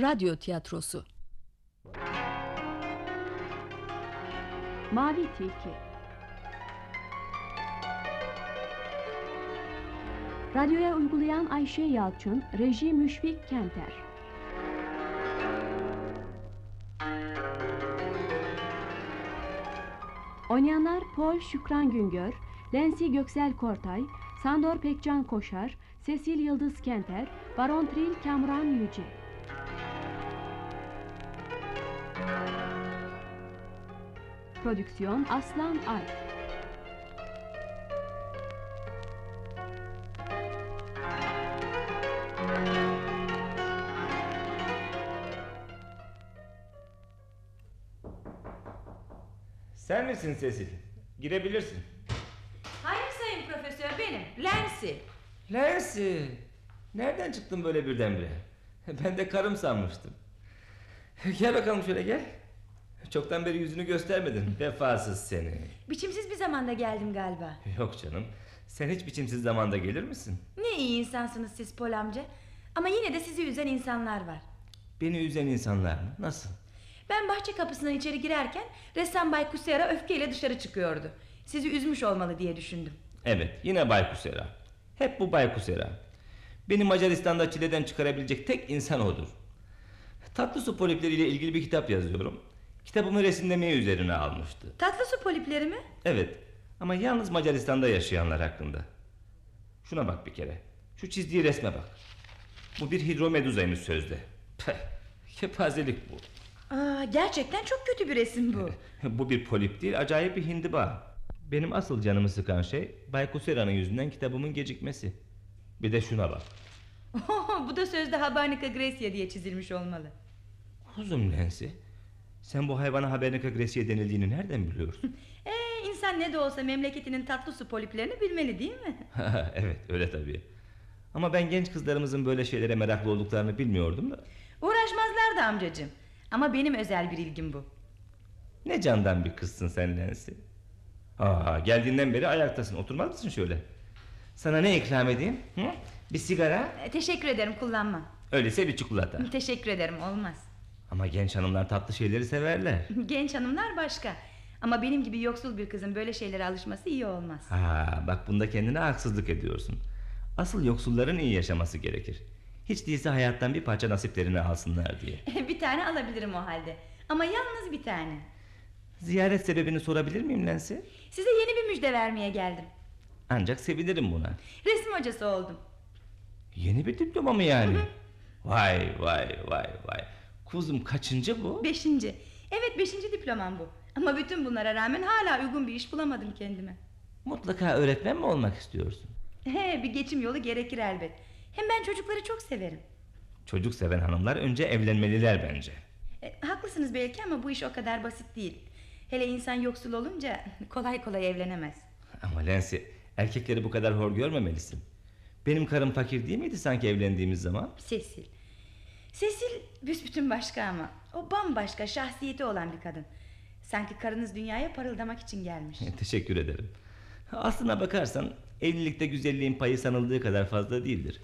Radyo tiyatrosu. Mavi Tilki Radyoya uygulayan Ayşe Yalçın, reji Müşfik Kenter. Oynayanlar Paul Şükran Güngör, Lensi Göksel Kortay, Sandor Pekcan Koşar, Sesil Yıldız Kenter, Baron Tril Kamran Yüce. Prodüksiyon Aslan Alp. Sen misin Sesil? Girebilirsin. Hayır sayın profesör benim. Lensi. Lensi. Nereden çıktın böyle birdenbire? Ben de karım sanmıştım. Gel bakalım şöyle gel. Çoktan beri yüzünü göstermedin. Vefasız seni. Biçimsiz bir zamanda geldim galiba. Yok canım. Sen hiç biçimsiz zamanda gelir misin? Ne iyi insansınız siz Pol amca. Ama yine de sizi üzen insanlar var. Beni üzen insanlar mı? Nasıl? Ben bahçe kapısından içeri girerken ressam Bay Kusera öfkeyle dışarı çıkıyordu. Sizi üzmüş olmalı diye düşündüm. Evet yine Baykuş Era. Hep bu Baykuş Era. Beni Macaristan'da çileden çıkarabilecek tek insan odur. Tatlı su polipleriyle ilgili bir kitap yazıyorum. Kitabımı resimlemeye üzerine almıştı. Tatlı su polipleri mi? Evet ama yalnız Macaristan'da yaşayanlar hakkında. Şuna bak bir kere. Şu çizdiği resme bak. Bu bir hidromeduzaymış sözde. Peh, kepazelik bu. Aa, gerçekten çok kötü bir resim bu. bu bir polip değil acayip bir hindiba. Benim asıl canımı sıkan şey Bay Kusera'nın yüzünden kitabımın gecikmesi. Bir de şuna bak. bu da sözde Habernica Gracia diye çizilmiş olmalı. Kuzum Nancy. Sen bu hayvana Habernica Gracia denildiğini nereden biliyorsun? Ee, insan ne de olsa memleketinin tatlı su poliplerini bilmeli değil mi? evet öyle tabii. Ama ben genç kızlarımızın böyle şeylere meraklı olduklarını bilmiyordum da. Uğraşmazlar da amcacığım. Ama benim özel bir ilgim bu. Ne candan bir kızsın sen Nancy. Aa, geldiğinden beri ayaktasın. Oturmaz mısın şöyle? Sana ne ikram edeyim? Hı? Bir sigara? Ee, teşekkür ederim kullanmam. Öyleyse bir çikolata. Teşekkür ederim olmaz. Ama genç hanımlar tatlı şeyleri severler. Genç hanımlar başka. Ama benim gibi yoksul bir kızın böyle şeylere alışması iyi olmaz. Ha, bak bunda kendine haksızlık ediyorsun. Asıl yoksulların iyi yaşaması gerekir. Hiç değilse hayattan bir parça nasiplerini alsınlar diye. bir tane alabilirim o halde. Ama yalnız bir tane. Ziyaret sebebini sorabilir miyim Nancy? Size yeni bir müjde vermeye geldim. Ancak sevinirim buna. Resim hocası oldum. Yeni bir diploma mı yani? vay vay vay vay. Kuzum kaçıncı bu? Beşinci. Evet beşinci diplomam bu. Ama bütün bunlara rağmen hala uygun bir iş bulamadım kendime. Mutlaka öğretmen mi olmak istiyorsun? He, bir geçim yolu gerekir elbet. Hem ben çocukları çok severim. Çocuk seven hanımlar önce evlenmeliler bence. E, haklısınız belki ama bu iş o kadar basit değil. Hele insan yoksul olunca kolay kolay evlenemez. Ama Nancy erkekleri bu kadar hor görmemelisin. Benim karım fakir değil miydi sanki evlendiğimiz zaman? Sesil. Sesil büsbütün başka ama. O bambaşka şahsiyeti olan bir kadın. Sanki karınız dünyaya parıldamak için gelmiş. Teşekkür ederim. Aslına bakarsan evlilikte güzelliğin payı sanıldığı kadar fazla değildir.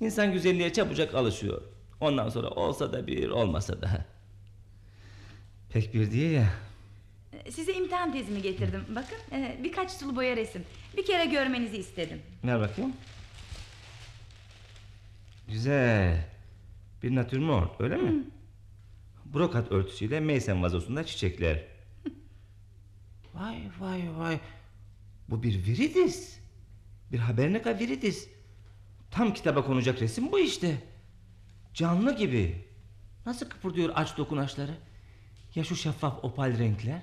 İnsan güzelliğe çabucak alışıyor. Ondan sonra olsa da bir olmasa da. Pek bir diye ya. Size imtihan tezimi getirdim. Bakın e, birkaç sulu boya resim. Bir kere görmenizi istedim. Ver bakayım. Güzel. Bir natürmort öyle mi? Brokat örtüsüyle meysen vazosunda çiçekler. vay vay vay. Bu bir viridis. Bir habernika viridis. Tam kitaba konacak resim bu işte. Canlı gibi. Nasıl kıpırdıyor aç dokunaçları? Ya şu şeffaf opal renkler?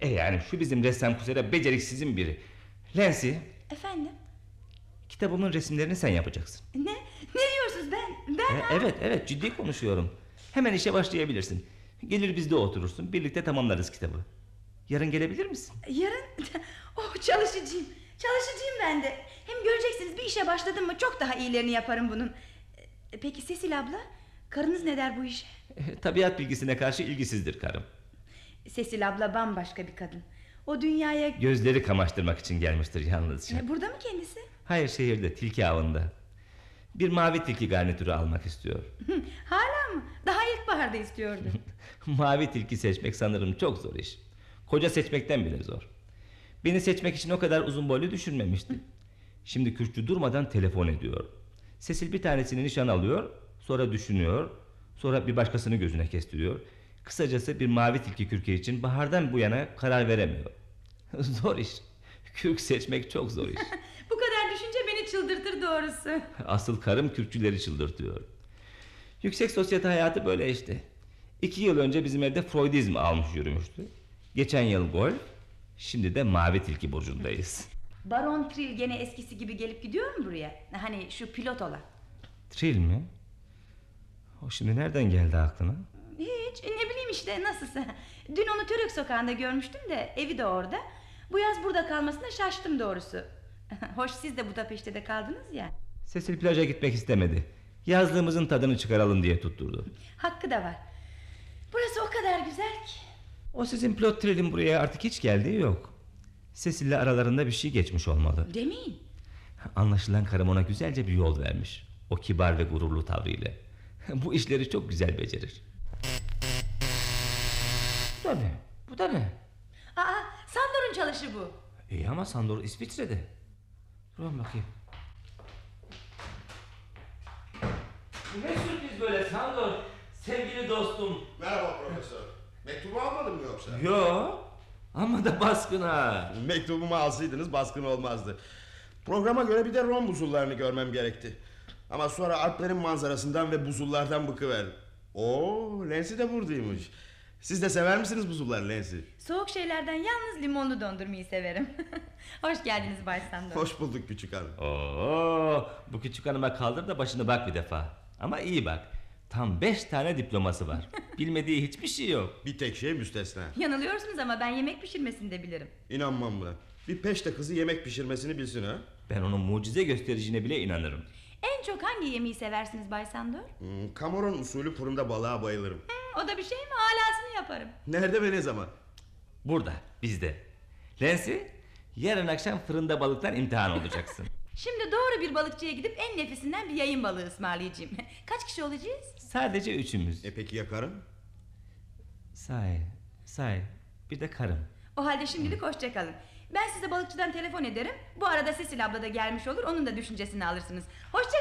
E yani şu bizim ressam kusura beceriksizin biri. Lensi Efendim? kitabımın resimlerini sen yapacaksın. Ne? Ne ben? Ben E, evet evet ciddi konuşuyorum. Hemen işe başlayabilirsin. Gelir bizde oturursun. Birlikte tamamlarız kitabı. Yarın gelebilir misin? yarın oh çalışacağım. Çalışacağım ben de. Hem göreceksiniz bir işe başladım mı çok daha iyilerini yaparım bunun. E, Peki Sesil abla, karınız ne der bu işe? E, Tabiat bilgisine karşı ilgisizdir karım. Sesil abla bambaşka bir kadın. O dünyaya Gözleri kamaştırmak için gelmiştir yalnızca. E, burada mı kendisi? Hayır şehirde tilki avında. Bir mavi tilki garnitürü almak istiyor. Hala mı? sonbaharda istiyordu. Mavi tilki seçmek sanırım çok zor iş. Koca seçmekten bile zor. Beni seçmek için o kadar uzun boylu düşünmemişti. Şimdi kürkçü durmadan telefon ediyor. Sesil bir tanesini nişan alıyor, sonra düşünüyor, sonra bir başkasını gözüne kestiriyor. Kısacası bir mavi tilki kürke için bahardan bu yana karar veremiyor. zor iş. Kürk seçmek çok zor iş. Bu kadar doğrusu. Asıl karım kürkçüleri çıldırtıyor. Yüksek sosyete hayatı böyle işte. İki yıl önce bizim evde Freudizm almış yürümüştü. Geçen yıl golf, şimdi de mavi tilki burcundayız. Baron Trill gene eskisi gibi gelip gidiyor mu buraya? Hani şu pilot olan. Trill mi? O şimdi nereden geldi aklına? Hiç ne bileyim işte nasılsa. Dün onu Török sokağında görmüştüm de evi de orada. Bu yaz burada kalmasına şaştım doğrusu. Hoş siz de Budapeşte de kaldınız ya. Sesil plaja gitmek istemedi. Yazlığımızın tadını çıkaralım diye tutturdu. Hakkı da var. Burası o kadar güzel ki. O sizin pilot Trill'in buraya artık hiç geldiği yok. Cecil'le aralarında bir şey geçmiş olmalı. Demeyin. Anlaşılan karım ona güzelce bir yol vermiş. O kibar ve gururlu tavrıyla. Bu işleri çok güzel becerir. Bu da ne? Bu da ne? Aa Sandor'un çalışı bu. İyi ama Sandor İsviçre'de. Durun bakayım. Ne sürpriz böyle Sandor? Sevgili dostum. Merhaba profesör. Mektubu almadın mı yoksa? Yo. Ama da baskın ha. Mektubumu alsaydınız baskın olmazdı. Programa göre bir de Rom buzullarını görmem gerekti. Ama sonra Alplerin manzarasından ve buzullardan bıkıverdim. Oo, Lensi de buradaymış. Siz de sever misiniz buzulları Lensi? Soğuk şeylerden yalnız limonlu dondurmayı severim. Hoş geldiniz Bay Sandor. Hoş bulduk küçük hanım. Oo, bu küçük hanıma kaldır da başını bak bir defa. Ama iyi bak. Tam beş tane diploması var. Bilmediği hiçbir şey yok. Bir tek şey müstesna. Yanılıyorsunuz ama ben yemek pişirmesini de bilirim. İnanmam buna. Bir peşte kızı yemek pişirmesini bilsin ha. Ben onun mucize göstericine bile inanırım. En çok hangi yemeği seversiniz Bay Sandor? Hmm, Kameron usulü fırında balığa bayılırım. Hmm, o da bir şey mi? Alasını yaparım. Nerede ve ne zaman? Burada, bizde. Lensi, yarın akşam fırında balıktan imtihan olacaksın. Şimdi doğru bir balıkçıya gidip en nefisinden bir yayın balığı ısmarlayacağım. Kaç kişi olacağız? Sadece üçümüz. E peki ya karın? Say, say. Bir de karım. O halde şimdilik hoşça kalın. Ben size balıkçıdan telefon ederim. Bu arada Sesil abla da gelmiş olur. Onun da düşüncesini alırsınız. Hoşça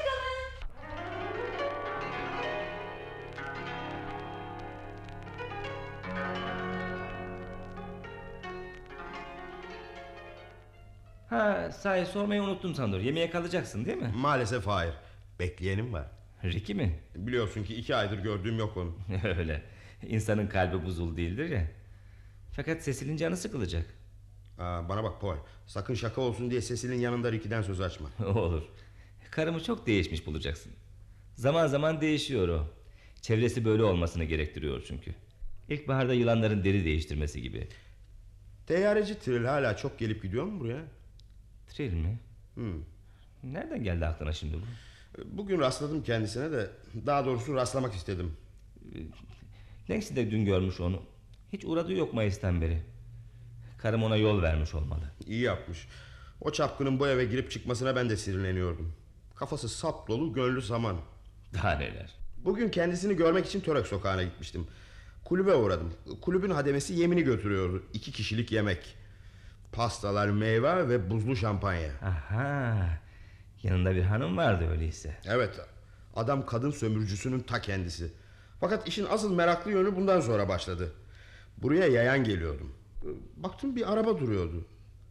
Ha, say sormayı unuttum Sandor. Yemeğe kalacaksın değil mi? Maalesef hayır. Bekleyenim var. Ricky mi? Biliyorsun ki iki aydır gördüğüm yok onu. Öyle. İnsanın kalbi buzul değildir ya. Fakat Cecil'in canı sıkılacak. Aa, bana bak Paul. Sakın şaka olsun diye Cecil'in yanında Ricky'den söz açma. Olur. Karımı çok değişmiş bulacaksın. Zaman zaman değişiyor o. Çevresi böyle olmasını gerektiriyor çünkü. İlkbaharda yılanların deri değiştirmesi gibi. Teyyareci Trill hala çok gelip gidiyor mu buraya? Trill mi? Hmm. Nereden geldi aklına şimdi bu? Bugün rastladım kendisine de daha doğrusu rastlamak istedim. Lengsi de dün görmüş onu. Hiç uğradığı yok Mayıs'tan beri. Karım ona yol vermiş olmalı. İyi yapmış. O çapkının bu eve girip çıkmasına ben de sinirleniyordum. Kafası sap dolu gönlü saman. Daha neler. Bugün kendisini görmek için Törek sokağına gitmiştim. Kulübe uğradım. Kulübün hademesi yemini götürüyordu. İki kişilik yemek. Pastalar, meyve ve buzlu şampanya. Aha. Yanında bir hanım vardı öyleyse. Evet. Adam kadın sömürücüsünün ta kendisi. Fakat işin asıl meraklı yönü bundan sonra başladı. Buraya yayan geliyordum. Baktım bir araba duruyordu.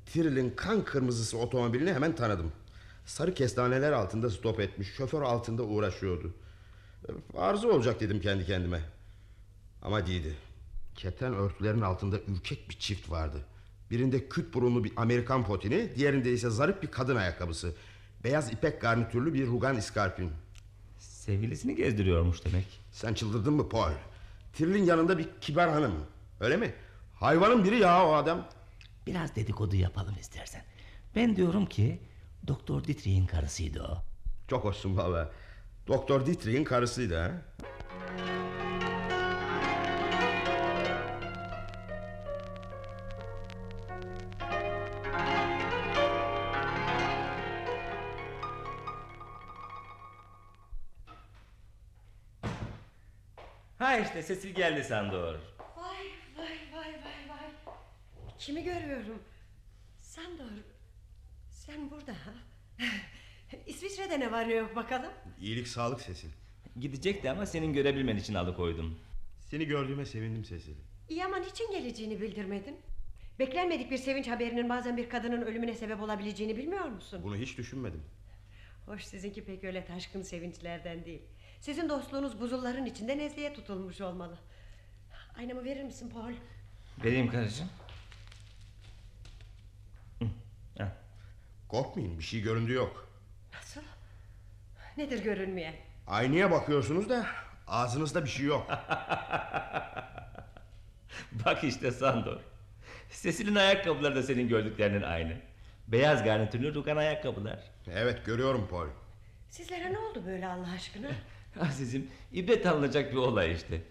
Trill'in kan kırmızısı otomobilini hemen tanıdım. Sarı kestaneler altında stop etmiş. Şoför altında uğraşıyordu. Arıza olacak dedim kendi kendime. Ama değildi. Keten örtülerin altında ürkek bir çift vardı. Birinde küt burunlu bir Amerikan potini, diğerinde ise zarif bir kadın ayakkabısı. Beyaz ipek garnitürlü bir rugan iskarpin. Sevgilisini gezdiriyormuş demek. Sen çıldırdın mı Paul? Trill'in yanında bir kibar hanım. Öyle mi? Hayvanın biri ya o adam. Biraz dedikodu yapalım istersen. Ben diyorum ki Doktor Dietrich'in karısıydı o. Çok hoşsun valla. Doktor Dietrich'in karısıydı ha. İşte Sesil geldi Sandor. Vay vay vay vay vay. Kimi görüyorum? Sandor. Sen burada ha? İsviçre'de ne var ne yok bakalım? İyilik sağlık Sesil. Gidecekti ama senin görebilmen için alıkoydum. Seni gördüğüme sevindim Sesil. İyi ama niçin geleceğini bildirmedin? Beklenmedik bir sevinç haberinin bazen bir kadının ölümüne sebep olabileceğini bilmiyor musun? Bunu hiç düşünmedim. Hoş sizinki pek öyle taşkın sevinçlerden değil. Sizin dostluğunuz buzulların içinde nezleye tutulmuş olmalı. Aynamı verir misin Paul? Vereyim karıcığım. Korkmayın bir şey göründü yok. Nasıl? Nedir görünmeyen? Aynaya bakıyorsunuz da ağzınızda bir şey yok. Bak işte Sandor. Sesil'in ayakkabıları da senin gördüklerinin aynı. Beyaz garnitürlü rugan ayakkabılar. evet görüyorum Paul. Sizlere ne oldu böyle Allah aşkına? Azizim ibret alınacak bir olay işte.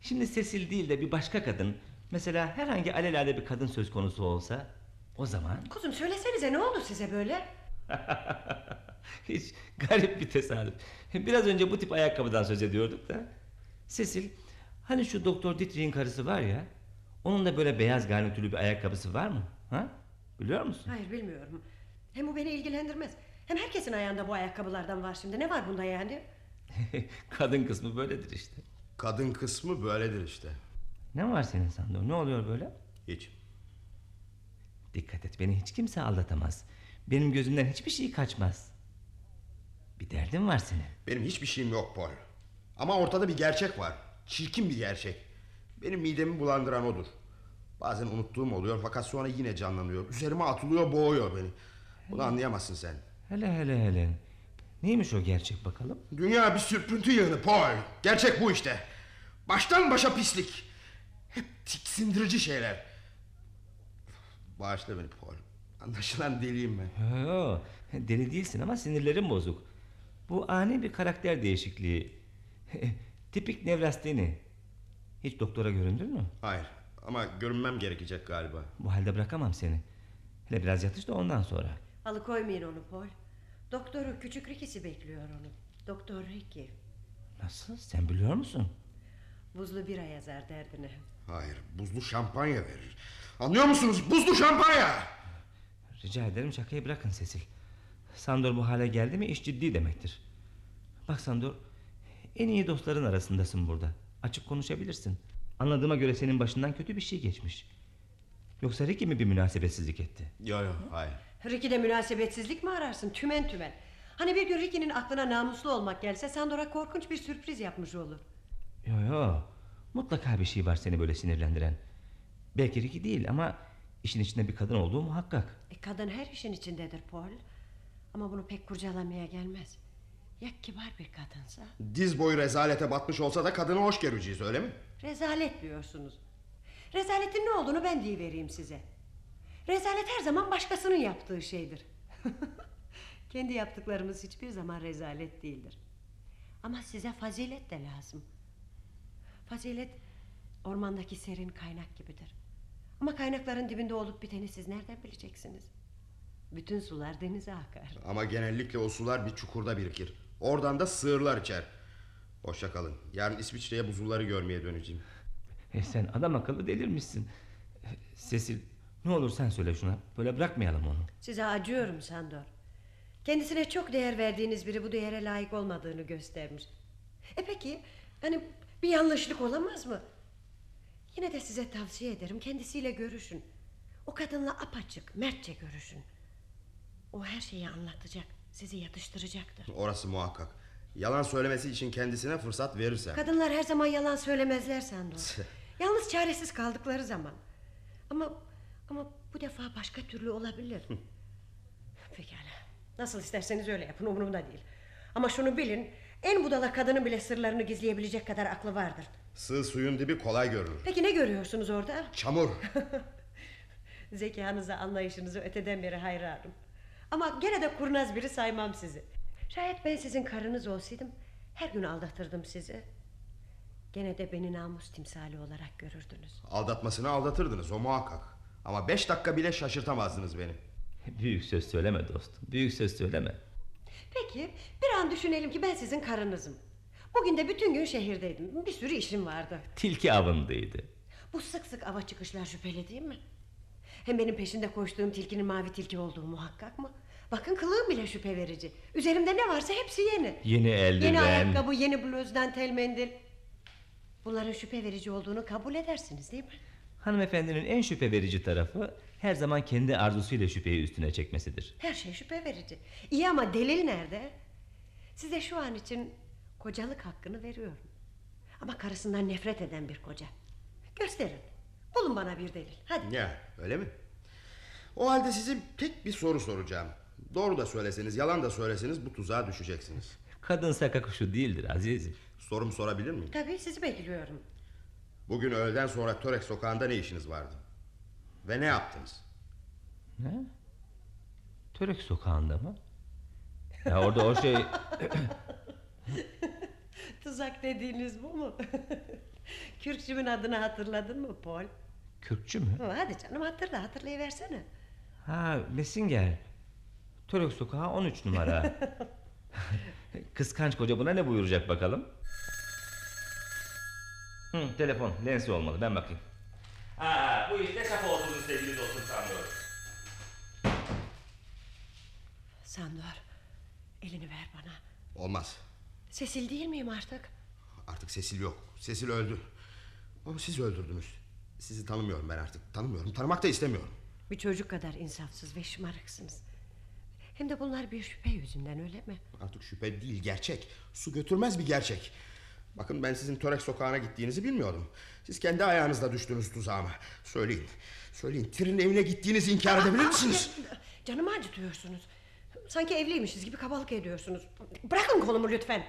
Şimdi Sesil değil de bir başka kadın mesela herhangi alelade bir kadın söz konusu olsa o zaman Kuzum söylesenize ne oldu size böyle? hiç garip bir tesadüf. Biraz önce bu tip ayakkabıdan söz ediyorduk da. Sesil hani şu doktor Dietrich'in karısı var ya onun da böyle beyaz garnitürlü bir ayakkabısı var mı? Ha? Biliyor musun? Hayır bilmiyorum. Hem bu beni ilgilendirmez. Hem herkesin ayağında bu ayakkabılardan var şimdi. Ne var bunda yani? kadın kısmı böyledir işte. Kadın kısmı böyledir işte. Ne var senin Sandor? Ne oluyor böyle? Hiç. Dikkat et beni hiç kimse aldatamaz. Benim gözümden hiçbir şey kaçmaz. Bir derdin var senin. Benim hiçbir şeyim yok Paul. Ama ortada bir gerçek var. Çirkin bir gerçek. Benim midemi bulandıran odur. Bazen unuttuğum oluyor fakat sonra yine canlanıyor. Üzerime atılıyor boğuyor beni. Bunu anlayamazsın sen. Hele hele hele. Neymiş o gerçek bakalım? Dünya bir sürpüntü yığını Paul. Gerçek bu işte. Baştan başa pislik. Hep tiksindirici şeyler. Bağışla beni Paul. Anlaşılan deliyim ben. Yo, deli değilsin ama sinirlerin bozuk. Bu ani bir karakter değişikliği. Tipik nevrasteni. Hiç doktora göründün mü? Hayır ama görünmem gerekecek galiba. Bu halde bırakamam seni. Hele biraz yatış da ondan sonra. Alıkoymayın onu Paul. Doktoru küçük Ricky'si bekliyor onu. Doktor Ricky. Nasıl? Sen biliyor musun? Buzlu bira yazar derdine. Hayır buzlu şampanya verir. Anlıyor musunuz? Buzlu şampanya. Rica ederim şakayı bırakın Sesil. Sandor bu hale geldi mi iş ciddi demektir. Bak Sandor, en iyi dostların arasındasın burada. Açık konuşabilirsin. Anladığıma göre senin başından kötü bir şey geçmiş. Yoksa Ricky mi bir münasebetsizlik etti? Yok yok hayır. Ricky'de münasebetsizlik mi ararsın? Tümen tümen. Hani bir gün Ricky'nin aklına namuslu olmak gelse Sandor'a korkunç bir sürpriz yapmış olur. Yo yo, mutlaka bir şey var seni böyle sinirlendiren. Belki Ricky değil ama işin içinde bir kadın olduğu muhakkak. E, kadın her işin içindedir Paul. Ama bunu pek kurcalamaya gelmez. Ya kibar bir kadınsa? Diz boyu rezalete batmış olsa da kadını hoş göreceğiz öyle mi? Rezalet diyorsunuz. Rezaletin ne olduğunu ben vereyim size. Rezalet her zaman başkasının yaptığı şeydir. Kendi yaptıklarımız hiçbir zaman rezalet değildir. Ama size fazilet de lazım. Fazilet ormandaki serin kaynak gibidir. Ama kaynakların dibinde olup biteni siz nereden bileceksiniz? Bütün sular denize akar. Ama genellikle o sular bir çukurda birikir. Oradan da sığırlar içer. Hoşça kalın. Yarın İsviçre'ye buzulları görmeye döneceğim. E sen adam akıllı delirmişsin. Sesil, ne olur sen söyle şuna. Böyle bırakmayalım onu. Size acıyorum Sandor. Kendisine çok değer verdiğiniz biri bu değere layık olmadığını göstermiş. E peki, hani bir yanlışlık olamaz mı? Yine de size tavsiye ederim kendisiyle görüşün. O kadınla apaçık, mertçe görüşün. O her şeyi anlatacak, sizi yatıştıracaktır. Orası muhakkak. Yalan söylemesi için kendisine fırsat verirsem. Kadınlar her zaman yalan söylemezler Sandor. Yalnız çaresiz kaldıkları zaman. Ama ama bu defa başka türlü olabilir. Pekala. Nasıl isterseniz öyle yapın umurumda değil. Ama şunu bilin. En budala kadının bile sırlarını gizleyebilecek kadar aklı vardır. Sığ suyun dibi kolay görülür. Peki ne görüyorsunuz orada? Çamur. Zekanıza, anlayışınıza öteden beri hayranım. Ama gene de kurnaz biri saymam sizi. Şayet ben sizin karınız olsaydım her gün aldatırdım sizi. Gene de beni namus timsali olarak görürdünüz. Aldatmasını aldatırdınız o muhakkak. Ama beş dakika bile şaşırtamazdınız beni. Büyük söz söyleme dostum. Büyük söz söyleme. Peki bir an düşünelim ki ben sizin karınızım. Bugün de bütün gün şehirdeydim. Bir sürü işim vardı. Tilki avındaydı. Bu sık sık ava çıkışlar şüpheli değil mi? Hem benim peşinde koştuğum tilkinin mavi tilki olduğu muhakkak mı? Bakın kılığım bile şüphe verici. Üzerimde ne varsa hepsi yeni. Yeni eldiven. Yeni ayakkabı, yeni bluzdan tel mendil. Bunların şüphe verici olduğunu kabul edersiniz değil mi? Hanımefendinin en şüphe verici tarafı her zaman kendi arzusuyla şüpheyi üstüne çekmesidir. Her şey şüphe verici. İyi ama delil nerede? Size şu an için kocalık hakkını veriyorum. Ama karısından nefret eden bir koca. Gösterin. Bulun bana bir delil. Hadi. Ya öyle mi? O halde size tek bir soru soracağım. Doğru da söyleseniz, yalan da söyleseniz bu tuzağa düşeceksiniz. Kadın saka kuşu değildir azizim. Sorumu sorabilir miyim? Tabii sizi bekliyorum. Bugün öğleden sonra Törek sokağında ne işiniz vardı? Ve ne yaptınız? Ne? Törek sokağında mı? Ya orada o şey... Tuzak dediğiniz bu mu? Kürkçümün adını hatırladın mı Paul? Kürkçü mü? Ha, Hadi canım hatırla hatırlayıversene. Ha Messinger. Törek sokağı 13 numara. Kıskanç koca buna ne buyuracak bakalım? Hı, telefon lensi olmalı ben bakayım. Aa, bu işte şaka olduğunu sevgili dostum Sandor. Sandor elini ver bana. Olmaz. Sesil değil miyim artık? Artık Sesil yok. Sesil öldü. Ama siz öldürdünüz. Sizi tanımıyorum ben artık. Tanımıyorum. Tanımak da istemiyorum. Bir çocuk kadar insafsız ve şımarıksınız. Hem de bunlar bir şüphe yüzünden öyle mi? Artık şüphe değil gerçek. Su götürmez bir gerçek. Bakın ben sizin Törek sokağına gittiğinizi bilmiyordum. Siz kendi ayağınızla düştünüz tuzağıma. Söyleyin. Söyleyin. Tirin evine gittiğinizi inkar edebilir misiniz? Canımı acıtıyorsunuz. Sanki evliymişiz gibi kabalık ediyorsunuz. Bırakın kolumu lütfen.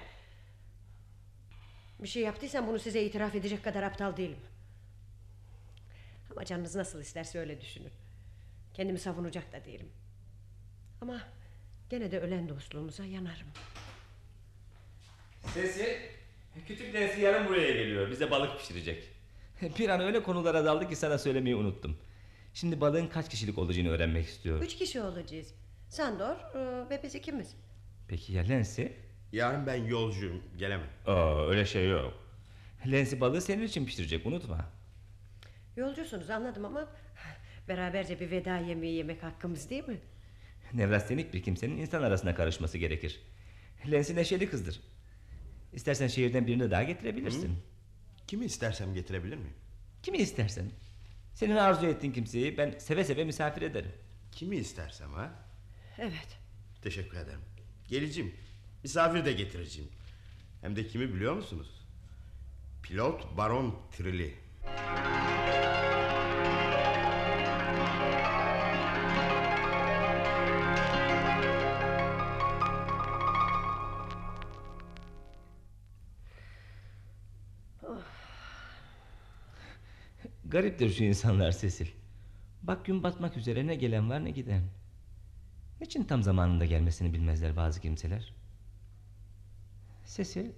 Bir şey yaptıysam bunu size itiraf edecek kadar aptal değilim. Ama canınız nasıl isterse öyle düşünün. Kendimi savunacak da değilim. Ama gene de ölen dostluğumuza yanarım. Sesi küçük lensi yarın buraya geliyor. Bize balık pişirecek. Bir an öyle konulara daldı ki sana söylemeyi unuttum. Şimdi balığın kaç kişilik olacağını öğrenmek istiyorum. Üç kişi olacağız. Sandor e, ve biz ikimiz. Peki ya lensi? Yarın ben yolcuyum. Gelemem. Aa, öyle şey yok. Lensi balığı senin için pişirecek unutma. Yolcusunuz anladım ama beraberce bir veda yemeği yemek hakkımız değil mi? Nevrastenik bir kimsenin insan arasına karışması gerekir. Lensi neşeli kızdır. İstersen şehirden birini daha getirebilirsin. Kimi istersem getirebilir miyim? Kimi istersen. Senin arzu ettiğin kimseyi ben seve seve misafir ederim. Kimi istersem ha? Evet. Teşekkür ederim. Geleceğim. Misafir de getireceğim. Hem de kimi biliyor musunuz? Pilot Baron Trilli. Gariptir şu insanlar Sesil. Bak gün batmak üzere ne gelen var ne giden. Niçin tam zamanında gelmesini bilmezler bazı kimseler? Sesil.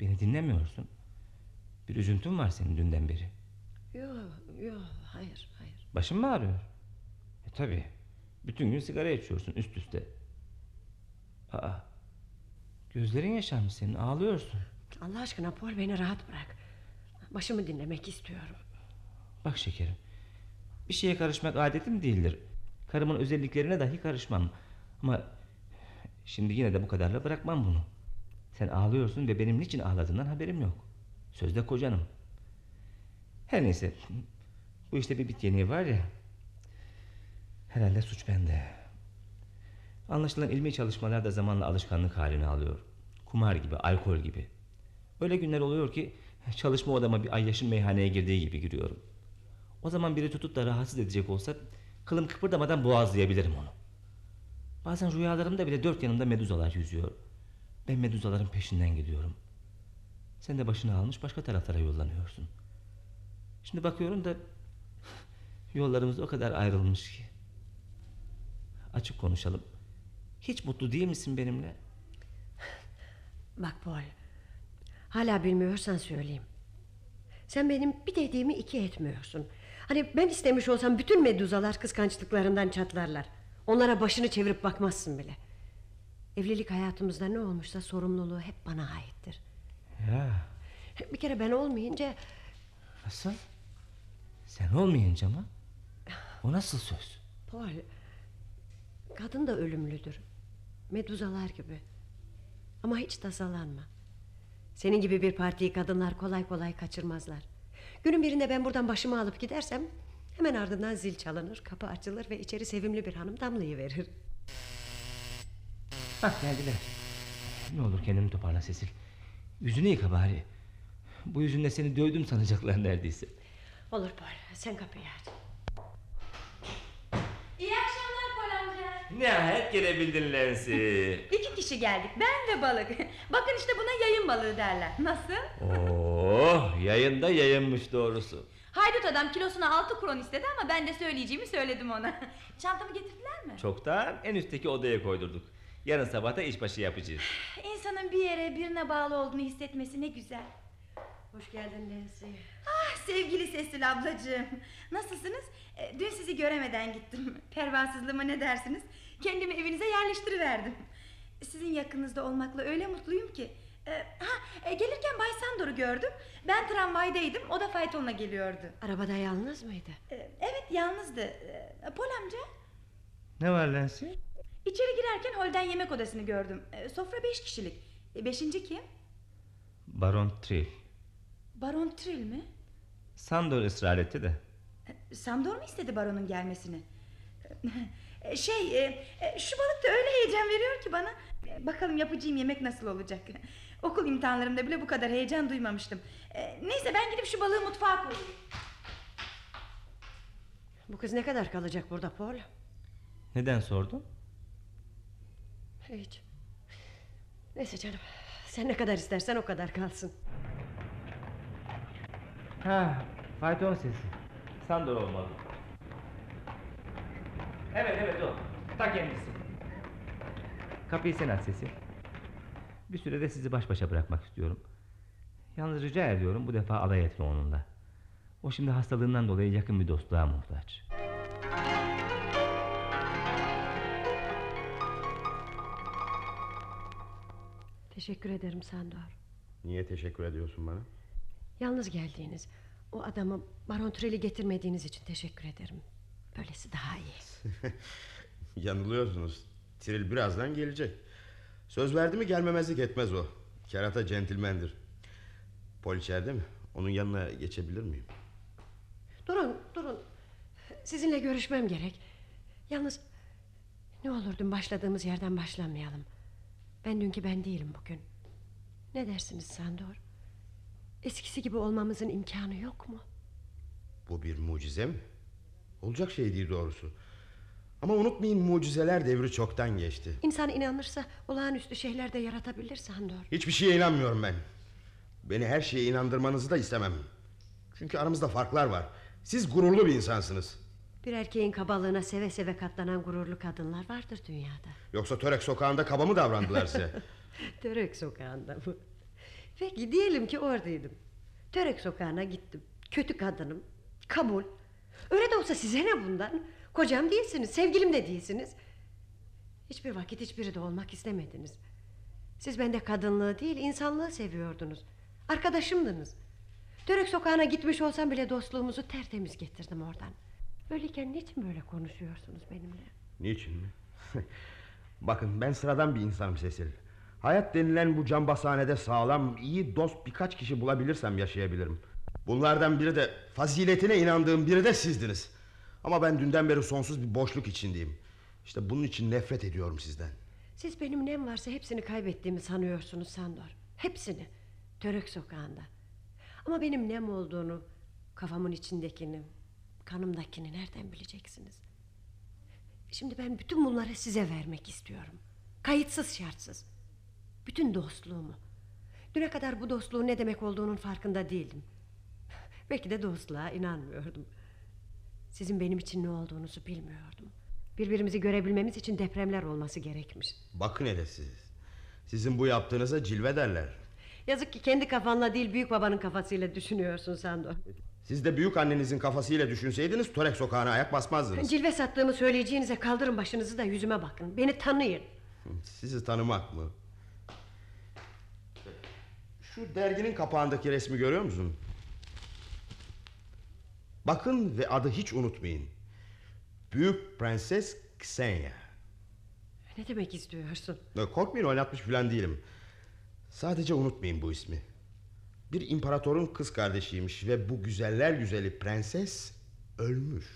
Beni dinlemiyorsun. Bir üzüntün var senin dünden beri. Yok yok hayır hayır. Başın mı ağrıyor? E tabi. Bütün gün sigara içiyorsun üst üste. Aa. Gözlerin yaşarmış senin ağlıyorsun. Allah aşkına Paul beni rahat bırak. Başımı dinlemek istiyorum. Bak şekerim. Bir şeye karışmak adetim değildir. Karımın özelliklerine dahi karışmam. Ama şimdi yine de bu kadarla bırakmam bunu. Sen ağlıyorsun ve benim niçin ağladığından haberim yok. Sözde kocanım. Her neyse. Bu işte bir bit yeniği var ya. Herhalde suç bende. Anlaşılan ilmi çalışmalar da zamanla alışkanlık halini alıyor. Kumar gibi, alkol gibi. Öyle günler oluyor ki çalışma odama bir ay yaşın meyhaneye girdiği gibi giriyorum. O zaman biri tutup da rahatsız edecek olsa kılım kıpırdamadan boğazlayabilirim onu. Bazen rüyalarımda bile dört yanımda meduzalar yüzüyor. Ben meduzaların peşinden gidiyorum. Sen de başını almış başka taraflara yollanıyorsun. Şimdi bakıyorum da yollarımız o kadar ayrılmış ki. Açık konuşalım. Hiç mutlu değil misin benimle? Bak Paul. Hala bilmiyorsan söyleyeyim. Sen benim bir dediğimi iki etmiyorsun. Hani ben istemiş olsam bütün meduzalar kıskançlıklarından çatlarlar. Onlara başını çevirip bakmazsın bile. Evlilik hayatımızda ne olmuşsa sorumluluğu hep bana aittir. Ya Bir kere ben olmayınca nasıl? Sen olmayınca mı? O nasıl söz? Paul kadın da ölümlüdür. Meduzalar gibi. Ama hiç tasalanma. Senin gibi bir partiyi kadınlar kolay kolay kaçırmazlar. Günün birinde ben buradan başımı alıp gidersem hemen ardından zil çalınır, kapı açılır ve içeri sevimli bir hanım damlayı verir. Hah geldiler. Ne olur kendini toparla Sesil. Yüzünü yıka bari. Bu yüzünle seni dövdüm sanacaklar neredeyse. Olur Paul, sen kapıyı aç. İyi akşamlar Pol amca. Nihayet gelebildin Lensi. İki kişi geldik ben ve balık. Bakın işte buna yayın balığı derler. Nasıl? oh yayında yayınmış doğrusu. Haydut adam kilosuna altı kron istedi ama ben de söyleyeceğimi söyledim ona. Çantamı getirdiler mi? Çoktan en üstteki odaya koydurduk. Yarın sabah da işbaşı yapacağız. İnsanın bir yere birine bağlı olduğunu hissetmesi ne güzel. Hoş geldin Nancy. Ah sevgili Sesil ablacığım. Nasılsınız? E, dün sizi göremeden gittim. Pervasızlığıma ne dersiniz? Kendimi evinize yerleştiriverdim. Sizin yakınınızda olmakla öyle mutluyum ki. E, ha, e, gelirken Bay Sandor'u gördüm. Ben tramvaydaydım. O da faytonla geliyordu. Arabada yalnız mıydı? E, evet yalnızdı. E, Pol amca. Ne var Lensi? İçeri girerken holden yemek odasını gördüm. E, sofra beş kişilik. E, beşinci kim? Baron Trill. Baron Trill mi? Sandor ısrar etti de. E, Sandor mu istedi baronun gelmesini? E, Şey, e, e, şu balık da öyle heyecan veriyor ki bana. Bakalım yapacağım yemek nasıl olacak. Okul imtihanlarımda bile bu kadar heyecan duymamıştım. Neyse ben gidip şu balığı mutfağa koyayım. Bu kız ne kadar kalacak burada Paul? Neden sordun? Hiç. Neyse canım. Sen ne kadar istersen o kadar kalsın. Ha, fayton sesi. Sandor olmalı. Evet evet o. Ta kendisi. Kapıyı sen aç sesi. Bir sürede sizi baş başa bırakmak istiyorum. Yalnız rica ediyorum bu defa alay etme onunla. O şimdi hastalığından dolayı yakın bir dostluğa muhtaç. Teşekkür ederim Sandor. Niye teşekkür ediyorsun bana? Yalnız geldiğiniz, o adamı Baron Trell'i getirmediğiniz için teşekkür ederim. Böylesi daha iyi. Yanılıyorsunuz. Tiril birazdan gelecek. Söz verdi mi gelmemezlik etmez o. Kerata centilmendir. Pol içeride mi? Onun yanına geçebilir miyim? Durun, durun. Sizinle görüşmem gerek. Yalnız ne olur dün başladığımız yerden başlamayalım. Ben dünkü ben değilim bugün. Ne dersiniz Sandor? Eskisi gibi olmamızın imkanı yok mu? Bu bir mucize mi? Olacak şey değil doğrusu. Ama unutmayın mucizeler devri çoktan geçti. İnsan inanırsa olağanüstü şeyler de yaratabilir Sandor. Hiçbir şeye inanmıyorum ben. Beni her şeye inandırmanızı da istemem. Çünkü aramızda farklar var. Siz gururlu bir insansınız. Bir erkeğin kabalığına seve seve katlanan gururlu kadınlar vardır dünyada. Yoksa Törek sokağında kaba mı davrandılar size? Törek sokağında mı? Peki diyelim ki oradaydım. Törek sokağına gittim. Kötü kadınım. Kabul. Öyle de olsa size ne bundan? Kocam değilsiniz, sevgilim de değilsiniz. Hiçbir vakit hiçbiri de olmak istemediniz. Siz bende kadınlığı değil, insanlığı seviyordunuz. Arkadaşımdınız. Törek sokağına gitmiş olsam bile dostluğumuzu tertemiz getirdim oradan. Böyleyken niçin böyle konuşuyorsunuz benimle? Niçin mi? Bakın ben sıradan bir insanım Sesil. Hayat denilen bu cambazhanede sağlam, iyi dost birkaç kişi bulabilirsem yaşayabilirim. Bunlardan biri de faziletine inandığım biri de sizdiniz. Ama ben dünden beri sonsuz bir boşluk içindeyim. İşte bunun için nefret ediyorum sizden. Siz benim nem varsa hepsini kaybettiğimi sanıyorsunuz Sandor. Hepsini. Törek sokağında. Ama benim nem olduğunu, kafamın içindekini, kanımdakini nereden bileceksiniz? Şimdi ben bütün bunları size vermek istiyorum. Kayıtsız şartsız. Bütün dostluğumu. Düne kadar bu dostluğun ne demek olduğunun farkında değildim. Belki de dostluğa inanmıyordum. Sizin benim için ne olduğunuzu bilmiyordum. Birbirimizi görebilmemiz için depremler olması gerekmiş. Bakın hele siz. Sizin bu yaptığınıza cilve derler. Yazık ki kendi kafanla değil büyük babanın kafasıyla düşünüyorsun Sandor. Siz de büyük annenizin kafasıyla düşünseydiniz Törek sokağına ayak basmazdınız. Cilve sattığımı söyleyeceğinize kaldırın başınızı da yüzüme bakın. Beni tanıyın. Sizi tanımak mı? Şu derginin kapağındaki resmi görüyor musun? Bakın ve adı hiç unutmayın. Büyük Prenses Ksenia. Ne demek istiyorsun? Korkmayın oynatmış falan değilim. Sadece unutmayın bu ismi. Bir imparatorun kız kardeşiymiş ve bu güzeller güzeli prenses ölmüş.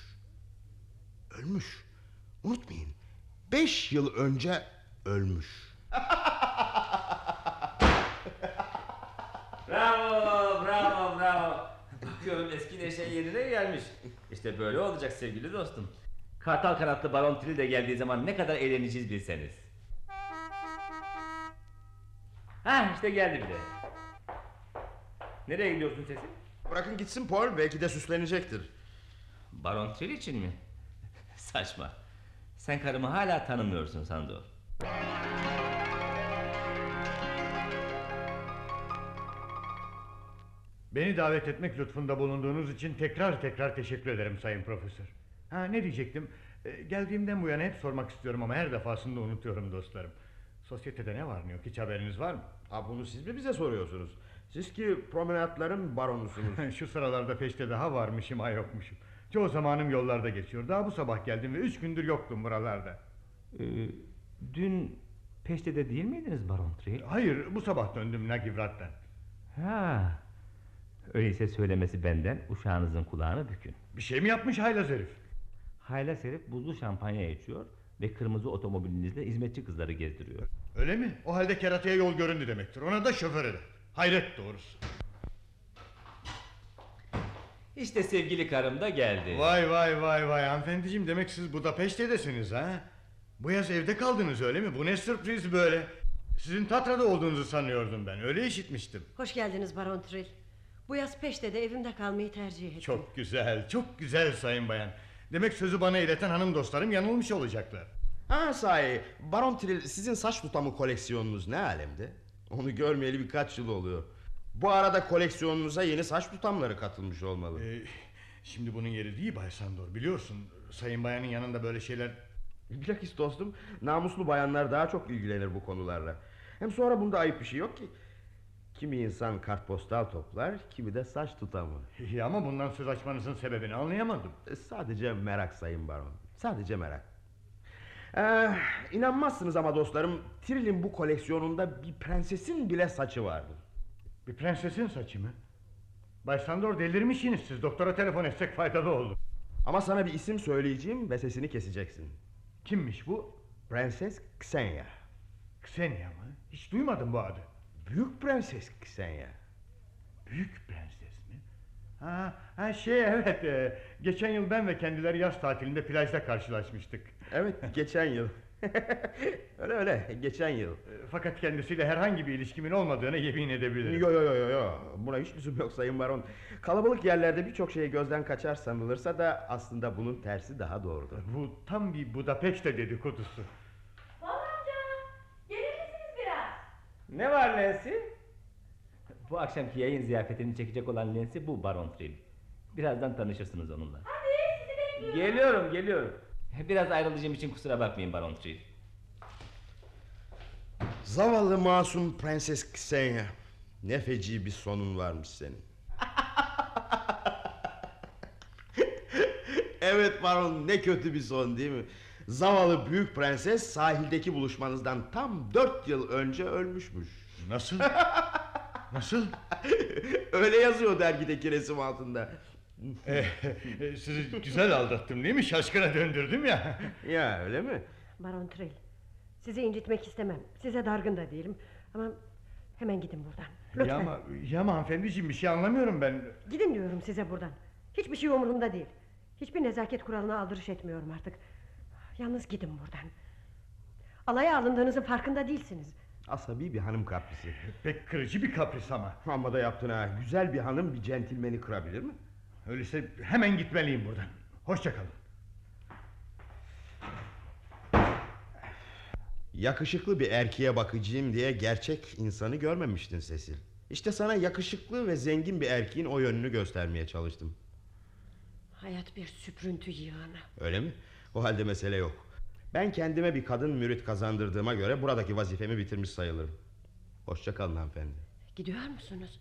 Ölmüş. Unutmayın. Beş yıl önce ölmüş. Bravo, bravo, bravo. Bakıyorum eski neşe yerine gelmiş. İşte böyle olacak sevgili dostum. Kartal kanatlı Baron Tril de geldiği zaman ne kadar eğleneceğiz bilseniz. Ha işte geldi bile. Nereye gidiyorsun sesin? Bırakın gitsin Paul belki de süslenecektir. Baron Tril için mi? Saçma. Sen karımı hala tanımıyorsun Sandor. Beni davet etmek lütfunda bulunduğunuz için tekrar tekrar teşekkür ederim Sayın Profesör. Ha ne diyecektim? Ee, geldiğimden bu yana hep sormak istiyorum ama her defasında unutuyorum dostlarım. Sosyetede ne var ne yok hiç haberiniz var mı? Ha bunu siz mi bize soruyorsunuz? Siz ki promenatların baronusunuz. Şu sıralarda peşte daha varmışım ha yokmuşum. Çoğu zamanım yollarda geçiyor. Daha bu sabah geldim ve üç gündür yoktum buralarda. Ee, dün Peşte'de değil miydiniz Baron Tril? Hayır bu sabah döndüm Nagivrat'tan. Ha. Öyleyse söylemesi benden uşağınızın kulağını bükün. Bir şey mi yapmış haylaz herif? Hayla serip buzlu şampanya içiyor ve kırmızı otomobilinizle hizmetçi kızları gezdiriyor. Öyle mi? O halde kerateye yol göründü demektir. Ona da şoför eder. Hayret doğrusu. İşte sevgili karım da geldi. Vay vay vay vay hanımefendiciğim demek siz Budapeşte'desiniz ha? Bu yaz evde kaldınız öyle mi? Bu ne sürpriz böyle? Sizin Tatra'da olduğunuzu sanıyordum ben öyle işitmiştim. Hoş geldiniz Baron Trill. Bu yaz Peşte'de evimde kalmayı tercih ettim. Çok güzel çok güzel sayın bayan. Demek sözü bana ileten hanım dostlarım yanılmış olacaklar. ha sahi Baron Trill sizin saç tutamı koleksiyonunuz ne alemde? Onu görmeyeli birkaç yıl oluyor. Bu arada koleksiyonunuza yeni saç tutamları katılmış olmalı. Ee, şimdi bunun yeri değil Bay Sandor biliyorsun. Sayın bayanın yanında böyle şeyler... Bilakis dostum namuslu bayanlar daha çok ilgilenir bu konularla. Hem sonra bunda ayıp bir şey yok ki. Kimi insan kartpostal toplar, kimi de saç tutamı. İyi ama bundan söz açmanızın sebebini anlayamadım. E, Sadece merak sayın baron. Sadece merak. Ee, inanmazsınız ama dostlarım, Trill'in bu koleksiyonunda bir prensesin bile saçı vardı. Bir prensesin saçı mı? Bay Sandor delirmişsiniz siz. Doktora telefon etsek faydalı olur. Ama sana bir isim söyleyeceğim ve sesini keseceksin. Kimmiş bu? Prenses Ksenia. Ksenia mı? Hiç duymadım bu adı. Büyük prenses Ksenia. Büyük prenses mi? Ha, ha şey evet. e, geçen yıl ben ve kendileri yaz tatilinde plajda karşılaşmıştık. Evet, geçen yıl. öyle öyle, geçen yıl. E, Fakat kendisiyle herhangi bir ilişkimin olmadığına yemin edebilirim. Yo yo yo yo. Buna hiç lüzum yok sayın baron. Kalabalık yerlerde birçok şey gözden kaçar sanılırsa da aslında bunun tersi daha doğrudur. Bu tam bir Budapeşte dedikodusu. Ne var Nancy? Bu akşamki yayın ziyafetini çekecek olan Nancy bu Baron Trill. Birazdan tanışırsınız onunla. Geliyorum, geliyorum. Biraz ayrılacağım için kusura bakmayın Baron Trill. Zavallı masum Prenses Ksenia. Ne feci bir sonun varmış senin. evet baron ne kötü bir son değil mi? Zavallı büyük prenses sahildeki buluşmanızdan tam dört yıl önce ölmüşmüş. Nasıl? Nasıl? Öyle yazıyor dergideki resim altında. E, e, sizi güzel aldattım değil mi? Şaşkına döndürdüm ya. Ya öyle mi? Baron Trill. Sizi incitmek istemem. Size dargın da değilim. Ama hemen gidin buradan. Lütfen. Ya ama, ya ama hanımefendiciğim bir şey anlamıyorum ben. Gidin diyorum size buradan. Hiçbir şey umurumda değil. Hiçbir nezaket kuralına aldırış etmiyorum artık. Yalnız gidin buradan. Alaya alındığınızın farkında değilsiniz. Asabi bir hanım kaprisi. Pek kırıcı bir kapris ama. Amma da yaptın ha. Güzel bir hanım bir centilmeni kırabilir mi? Öyleyse hemen gitmeliyim buradan. Hoşçakalın. Yakışıklı bir erkeğe bakacağım diye gerçek insanı görmemiştin Sesil. İşte sana yakışıklı ve zengin bir erkeğin o yönünü göstermeye çalıştım. Hayat bir süprüntü yığını. Öyle mi? O halde mesele yok. Ben kendime bir kadın mürit kazandırdığıma göre buradaki vazifemi bitirmiş sayılırım. Hoşça kalın hanımefendi. Gidiyor musunuz?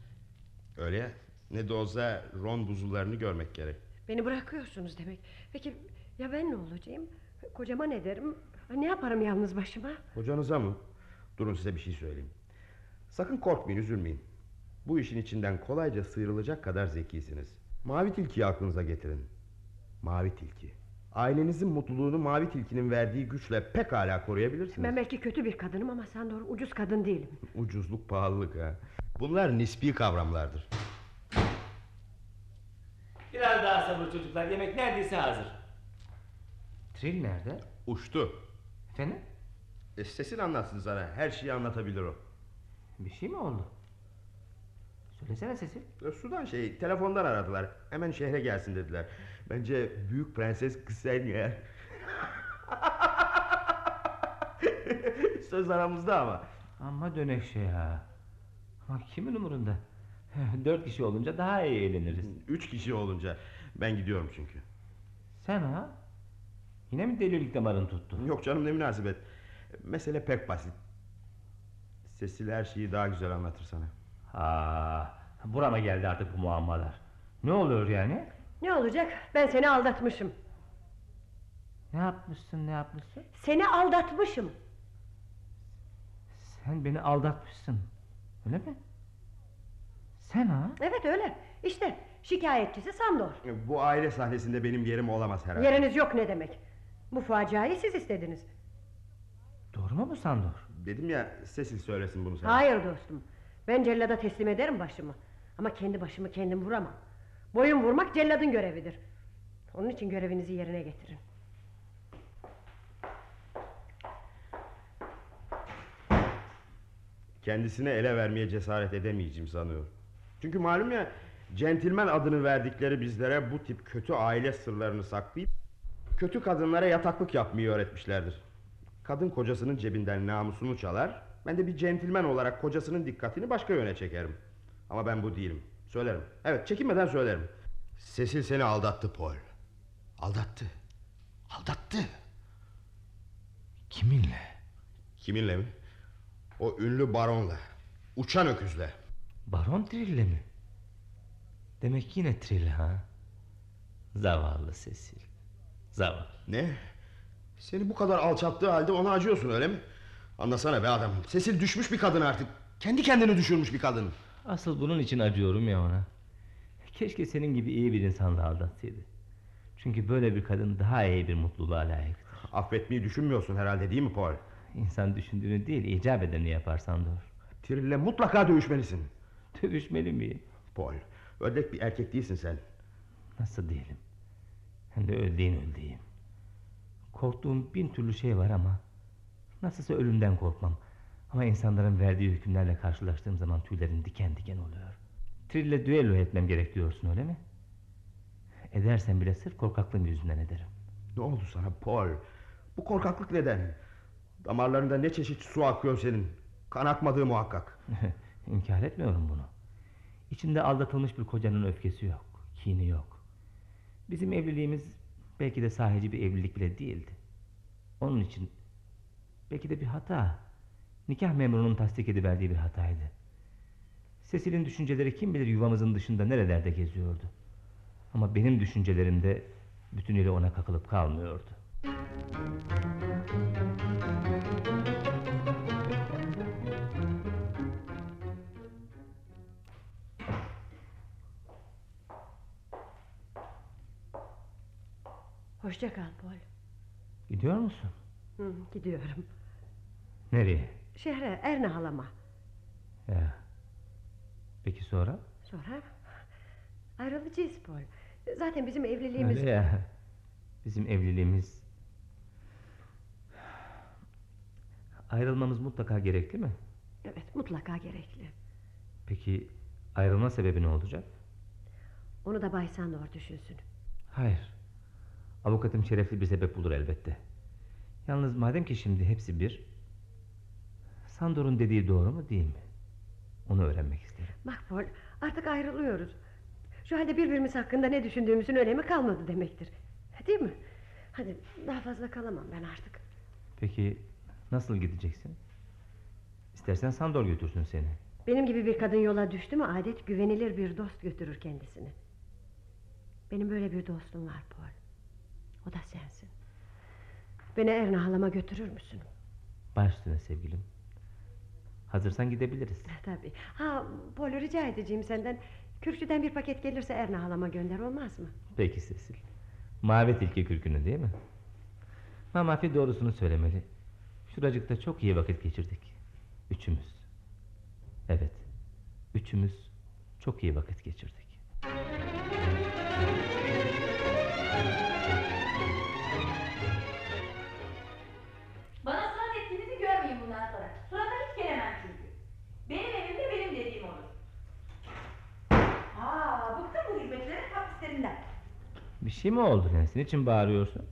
Öyle ya. Ne de olsa Ron buzullarını görmek gerek. Beni bırakıyorsunuz demek. Peki ya ben ne olacağım? Kocama ne derim? Ne yaparım yalnız başıma? Hocanıza mı? Durun size bir şey söyleyeyim. Sakın korkmayın, üzülmeyin. Bu işin içinden kolayca sıyrılacak kadar zekisiniz. Mavi tilkiyi aklınıza getirin. Mavi tilki. Ailenizin mutluluğunu mavi tilkinin verdiği güçle pekala koruyabilirsiniz. Ben belki kötü bir kadınım ama sen doğru ucuz kadın değilim. Ucuzluk, pahalılık ha. Bunlar nispi kavramlardır. Biraz daha sabır çocuklar. Yemek neredeyse hazır. Tril nerede? Uçtu. Efendim? E, Sesil anlatsın sana. Her şeyi anlatabilir o. Bir şey mi oldu? Söylesene Sesil. E, Sudan şey, telefondan aradılar. Hemen şehre gelsin dediler. Bence büyük prenses Ksenia. Söz aramızda ama. Ama dönekşe ya. Ama kimin umurunda? Dört kişi olunca daha iyi eğleniriz. Üç kişi olunca. Ben gidiyorum çünkü. Sen ha? Yine mi delilik damarın tuttu? Yok canım ne münasebet. Mesele pek basit. Sesil her şeyi daha güzel anlatır sana. Ha, burama geldi artık bu muammalar. Ne oluyor yani? Ne olacak? Ben seni aldatmışım. Ne yapmışsın ne yapmışsın? Seni aldatmışım. Sen beni aldatmışsın. Öyle mi? Sen ha? Evet öyle. İşte şikayetçisi Sandor. E, Bu aile sahnesinde benim yerim olamaz herhalde. Yeriniz yok ne demek? Bu faciayı siz istediniz. Doğru mu bu Sandor? Dedim ya Sesil söylesin bunu sana. Hayır dostum. Ben cellada teslim ederim başımı. Ama kendi başımı kendim vuramam. Boyun vurmak celladın görevidir. Onun için görevinizi yerine getirin. Kendisine ele vermeye cesaret edemeyeceğim sanıyor. Çünkü malum ya centilmen adını verdikleri bizlere bu tip kötü aile sırlarını saklayıp kötü kadınlara yataklık yapmayı öğretmişlerdir. Kadın kocasının cebinden namusunu çalar. Ben de bir centilmen olarak kocasının dikkatini başka yöne çekerim. Ama ben bu değilim. Söylerim. Evet çekinmeden söylerim. Sesil seni aldattı Paul. Aldattı. Aldattı. Kiminle? Kiminle mi? O ünlü baronla. Uçan öküzle. Baron Trill'le mi? Demek yine Trill ha? Zavallı Sesil. Zavallı. Ne? Seni bu kadar alçattığı halde ona acıyorsun öyle mi? Anlasana be adam. Sesil düşmüş bir kadın artık. Kendi kendini düşürmüş bir kadın. Asıl bunun için acıyorum ya ona. Keşke senin gibi iyi bir insanla aldatsaydı. Çünkü böyle bir kadın daha iyi bir mutluluğa layıktır. Affetmeyi düşünmüyorsun herhalde değil mi Paul? İnsan düşündüğünü değil icap edeni yapar Sandor. Trill'le mutlaka dövüşmelisin. Dövüşmeli miyim? Paul, ördek bir erkek değilsin sen. Nasıl diyelim? Hem de öldüğün öldüğüm. Korktuğum bin türlü şey var ama... Nasılsa ölümden korkmam. Ama insanların verdiği hükümlerle karşılaştığım zaman tüylerim diken diken oluyor. Trill'le düello etmem gerek diyorsun öyle mi? Edersen bile sırf korkaklığım yüzünden ederim. Ne oldu sana Paul? Bu korkaklık neden? Damarlarında ne çeşit su akıyor senin? Kan akmadığı muhakkak. İnkar etmiyorum bunu. İçinde aldatılmış bir kocanın öfkesi yok, kini yok. Bizim evliliğimiz belki de sahici bir evlilik bile değildi. Onun için belki de bir hata. Nikah memurunun tasdik ediverdiği bir hataydı. Cecil'in düşünceleri kim bilir yuvamızın dışında nerelerde geziyordu. Ama benim düşüncelerim de bütünüyle ona kakılıp kalmıyordu. Hoşça kal Paul. Gidiyor musun? Hı, gidiyorum. Nereye? Şehre Erna halama. Ya. Peki sonra? Sonra ayrılacağız Paul. Zaten bizim evliliğimiz... Öyle ya. Bizim evliliğimiz... Ayrılmamız mutlaka gerekli mi? Evet mutlaka gerekli. Peki ayrılma sebebi ne olacak? Onu da Bay Sandor düşünsün. Hayır. Avukatım şerefli bir sebep bulur elbette. Yalnız madem ki şimdi hepsi bir... Sandor'un dediği doğru mu değil mi? Onu öğrenmek isterim. Bak Paul artık ayrılıyoruz. Şu halde birbirimiz hakkında ne düşündüğümüzün önemi kalmadı demektir. Değil mi? Hadi daha fazla kalamam ben artık. Peki nasıl gideceksin? İstersen Sandor götürsün seni. Benim gibi bir kadın yola düştü mü adet güvenilir bir dost götürür kendisini. Benim böyle bir dostum var Paul. O da sensin. Beni Erna halama götürür müsün? Baş üstüne sevgilim. Hazırsan gidebiliriz. Tabii. Ha Paul rica edeceğim senden. Kürkçüden bir paket gelirse Erna halama gönder olmaz mı? Peki Sesil. Mavi tilki kürkünü değil mi? Mamafi doğrusunu söylemeli. Şuracıkta çok iyi vakit geçirdik. Üçümüz. Evet. Üçümüz çok iyi vakit geçirdik. Şey mi oldu Nancy? Niçin bağırıyorsun?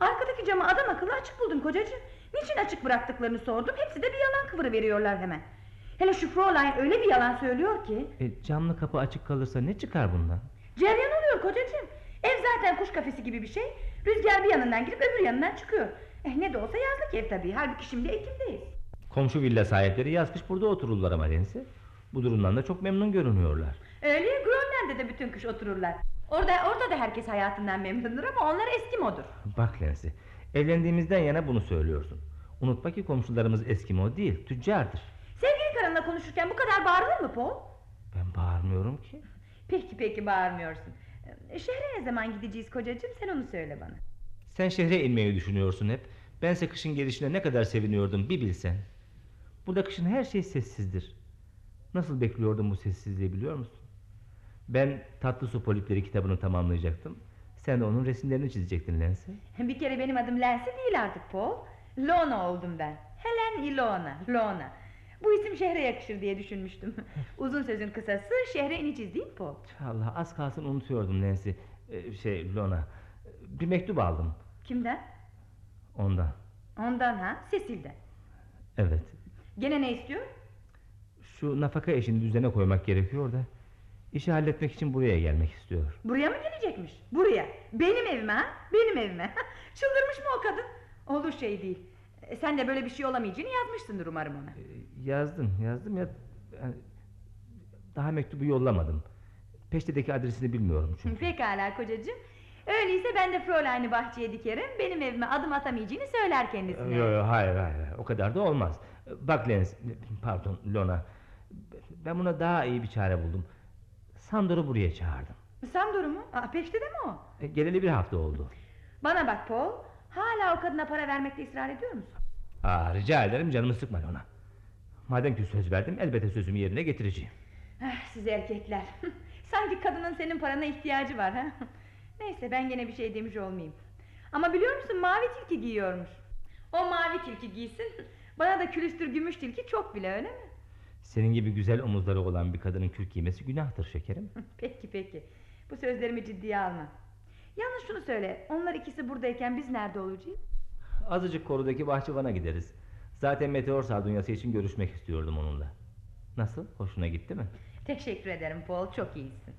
Arkadaki camı adam akıllı açık buldum kocacığım. Niçin açık bıraktıklarını sordum. Hepsi de bir yalan kıvırı veriyorlar hemen. Hele şu Fräulein öyle bir yalan söylüyor ki. E, camlı kapı açık kalırsa ne çıkar bundan? Ceryan oluyor kocacığım. Ev zaten kuş kafesi gibi bir şey. Rüzgar bir yanından girip öbür yanından çıkıyor. Eh ne de olsa yazlık ev tabii. Halbuki şimdi ekimdeyiz. Komşu villa sahipleri yaz kış burada otururlar ama Nancy. Bu durumdan da çok memnun görünüyorlar. Öyle ya, Grönland'de de bütün kış otururlar. Orada orada da herkes hayatından memnundur ama onlar Eskimo'dur. Bak Nancy, evlendiğimizden yana bunu söylüyorsun. Unutma ki komşularımız Eskimo değil, tüccardır. Sevgili karınla konuşurken bu kadar bağırılır mı Paul? Ben bağırmıyorum ki. Peki peki bağırmıyorsun. Ee, Şehre ne zaman gideceğiz kocacığım sen onu söyle bana. Sen şehre inmeyi düşünüyorsun hep. Bense kışın gelişine ne kadar seviniyordum bir bilsen. Burada kışın her şey sessizdir. Nasıl bekliyordum bu sessizliği biliyor musun? Ben Tatlı Su Polipleri kitabını tamamlayacaktım. Sen de onun resimlerini çizecektin Lense. Bir kere benim adım Lensi değil artık Paul. Lona oldum ben. Helen Ilona, Lona. Bu isim şehre yakışır diye düşünmüştüm. Uzun sözün kısası şehre değil mi Paul? Allah az kalsın unutuyordum Nancy. Ee, şey Lona. Bir mektup aldım Kimden? ondan. Ondan ha, Cecil'den. Evet. Gene ne istiyor? Şu nafaka işini düzene koymak gerekiyor da. İşi halletmek için buraya gelmek istiyor. Buraya mı gelecekmiş? Buraya. Benim evime ha? Benim evime. Çıldırmış mı o kadın? Olur şey değil. E, Sen de böyle bir şey olamayacağını yazmışsındır umarım ona. Ee, Yazdım, yazdım ya. yani Daha mektubu yollamadım. Peştedeki adresini bilmiyorum çünkü. Pekala kocacığım. Öyleyse ben de Fräulein'i bahçeye dikerim. Benim evime adım atamayacağını söyler kendisine. Yok yok hayır hayır. o kadar da olmaz. Bak Lens, pardon Lona. Ben buna daha iyi bir çare buldum. Sandor'u buraya çağırdım. Sandor'u mu? Aa, peşte de mi o? E, geleli bir hafta oldu. Bana bak Paul. Hala o kadına para vermekte ısrar ediyor musun? Aa, rica ederim canımı sıkma Lona. Madem ki söz verdim elbette sözümü yerine getireceğim. Ah, siz erkekler. Sanki kadının senin parana ihtiyacı var ha. Neyse ben gene bir şey demiş olmayayım. Ama biliyor musun mavi tilki giyiyormuş. O mavi tilki giysin. Bana da külüstür gümüş tilki çok bile öyle mi? Senin gibi güzel omuzları olan bir kadının kürk giymesi günahtır şekerim. peki peki. Bu sözlerimi ciddiye alma. Yalnız şunu söyle. Onlar ikisi buradayken biz nerede olacağız? Azıcık korudaki bahçıvana gideriz. Zaten meteor sardunyası için görüşmek istiyordum onunla. Nasıl? Hoşuna gitti mi? Teşekkür ederim Paul. Çok iyisin.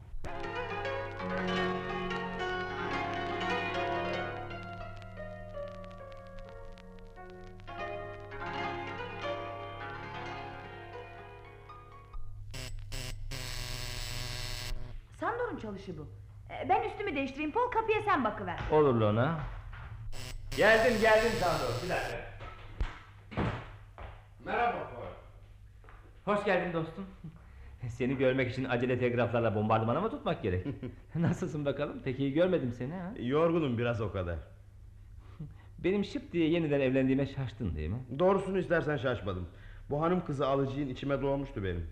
Sandor'un çalışı bu. Ee, Ben üstümü değiştireyim. Paul kapıya sen bakıver. Olur Lona. Geldim geldim Sandor. Bir dakika. Merhaba Paul. Hoş geldin dostum. Seni görmek için acele telgraflarla bombardımana mı tutmak gerek? Nasılsın bakalım? Pek iyi görmedim seni ha. Yorgunum biraz o kadar. Benim şıp diye yeniden evlendiğime şaştın değil mi? Doğrusunu istersen şaşmadım. Bu hanım kızı alıcıyın içime doğmuştu benim.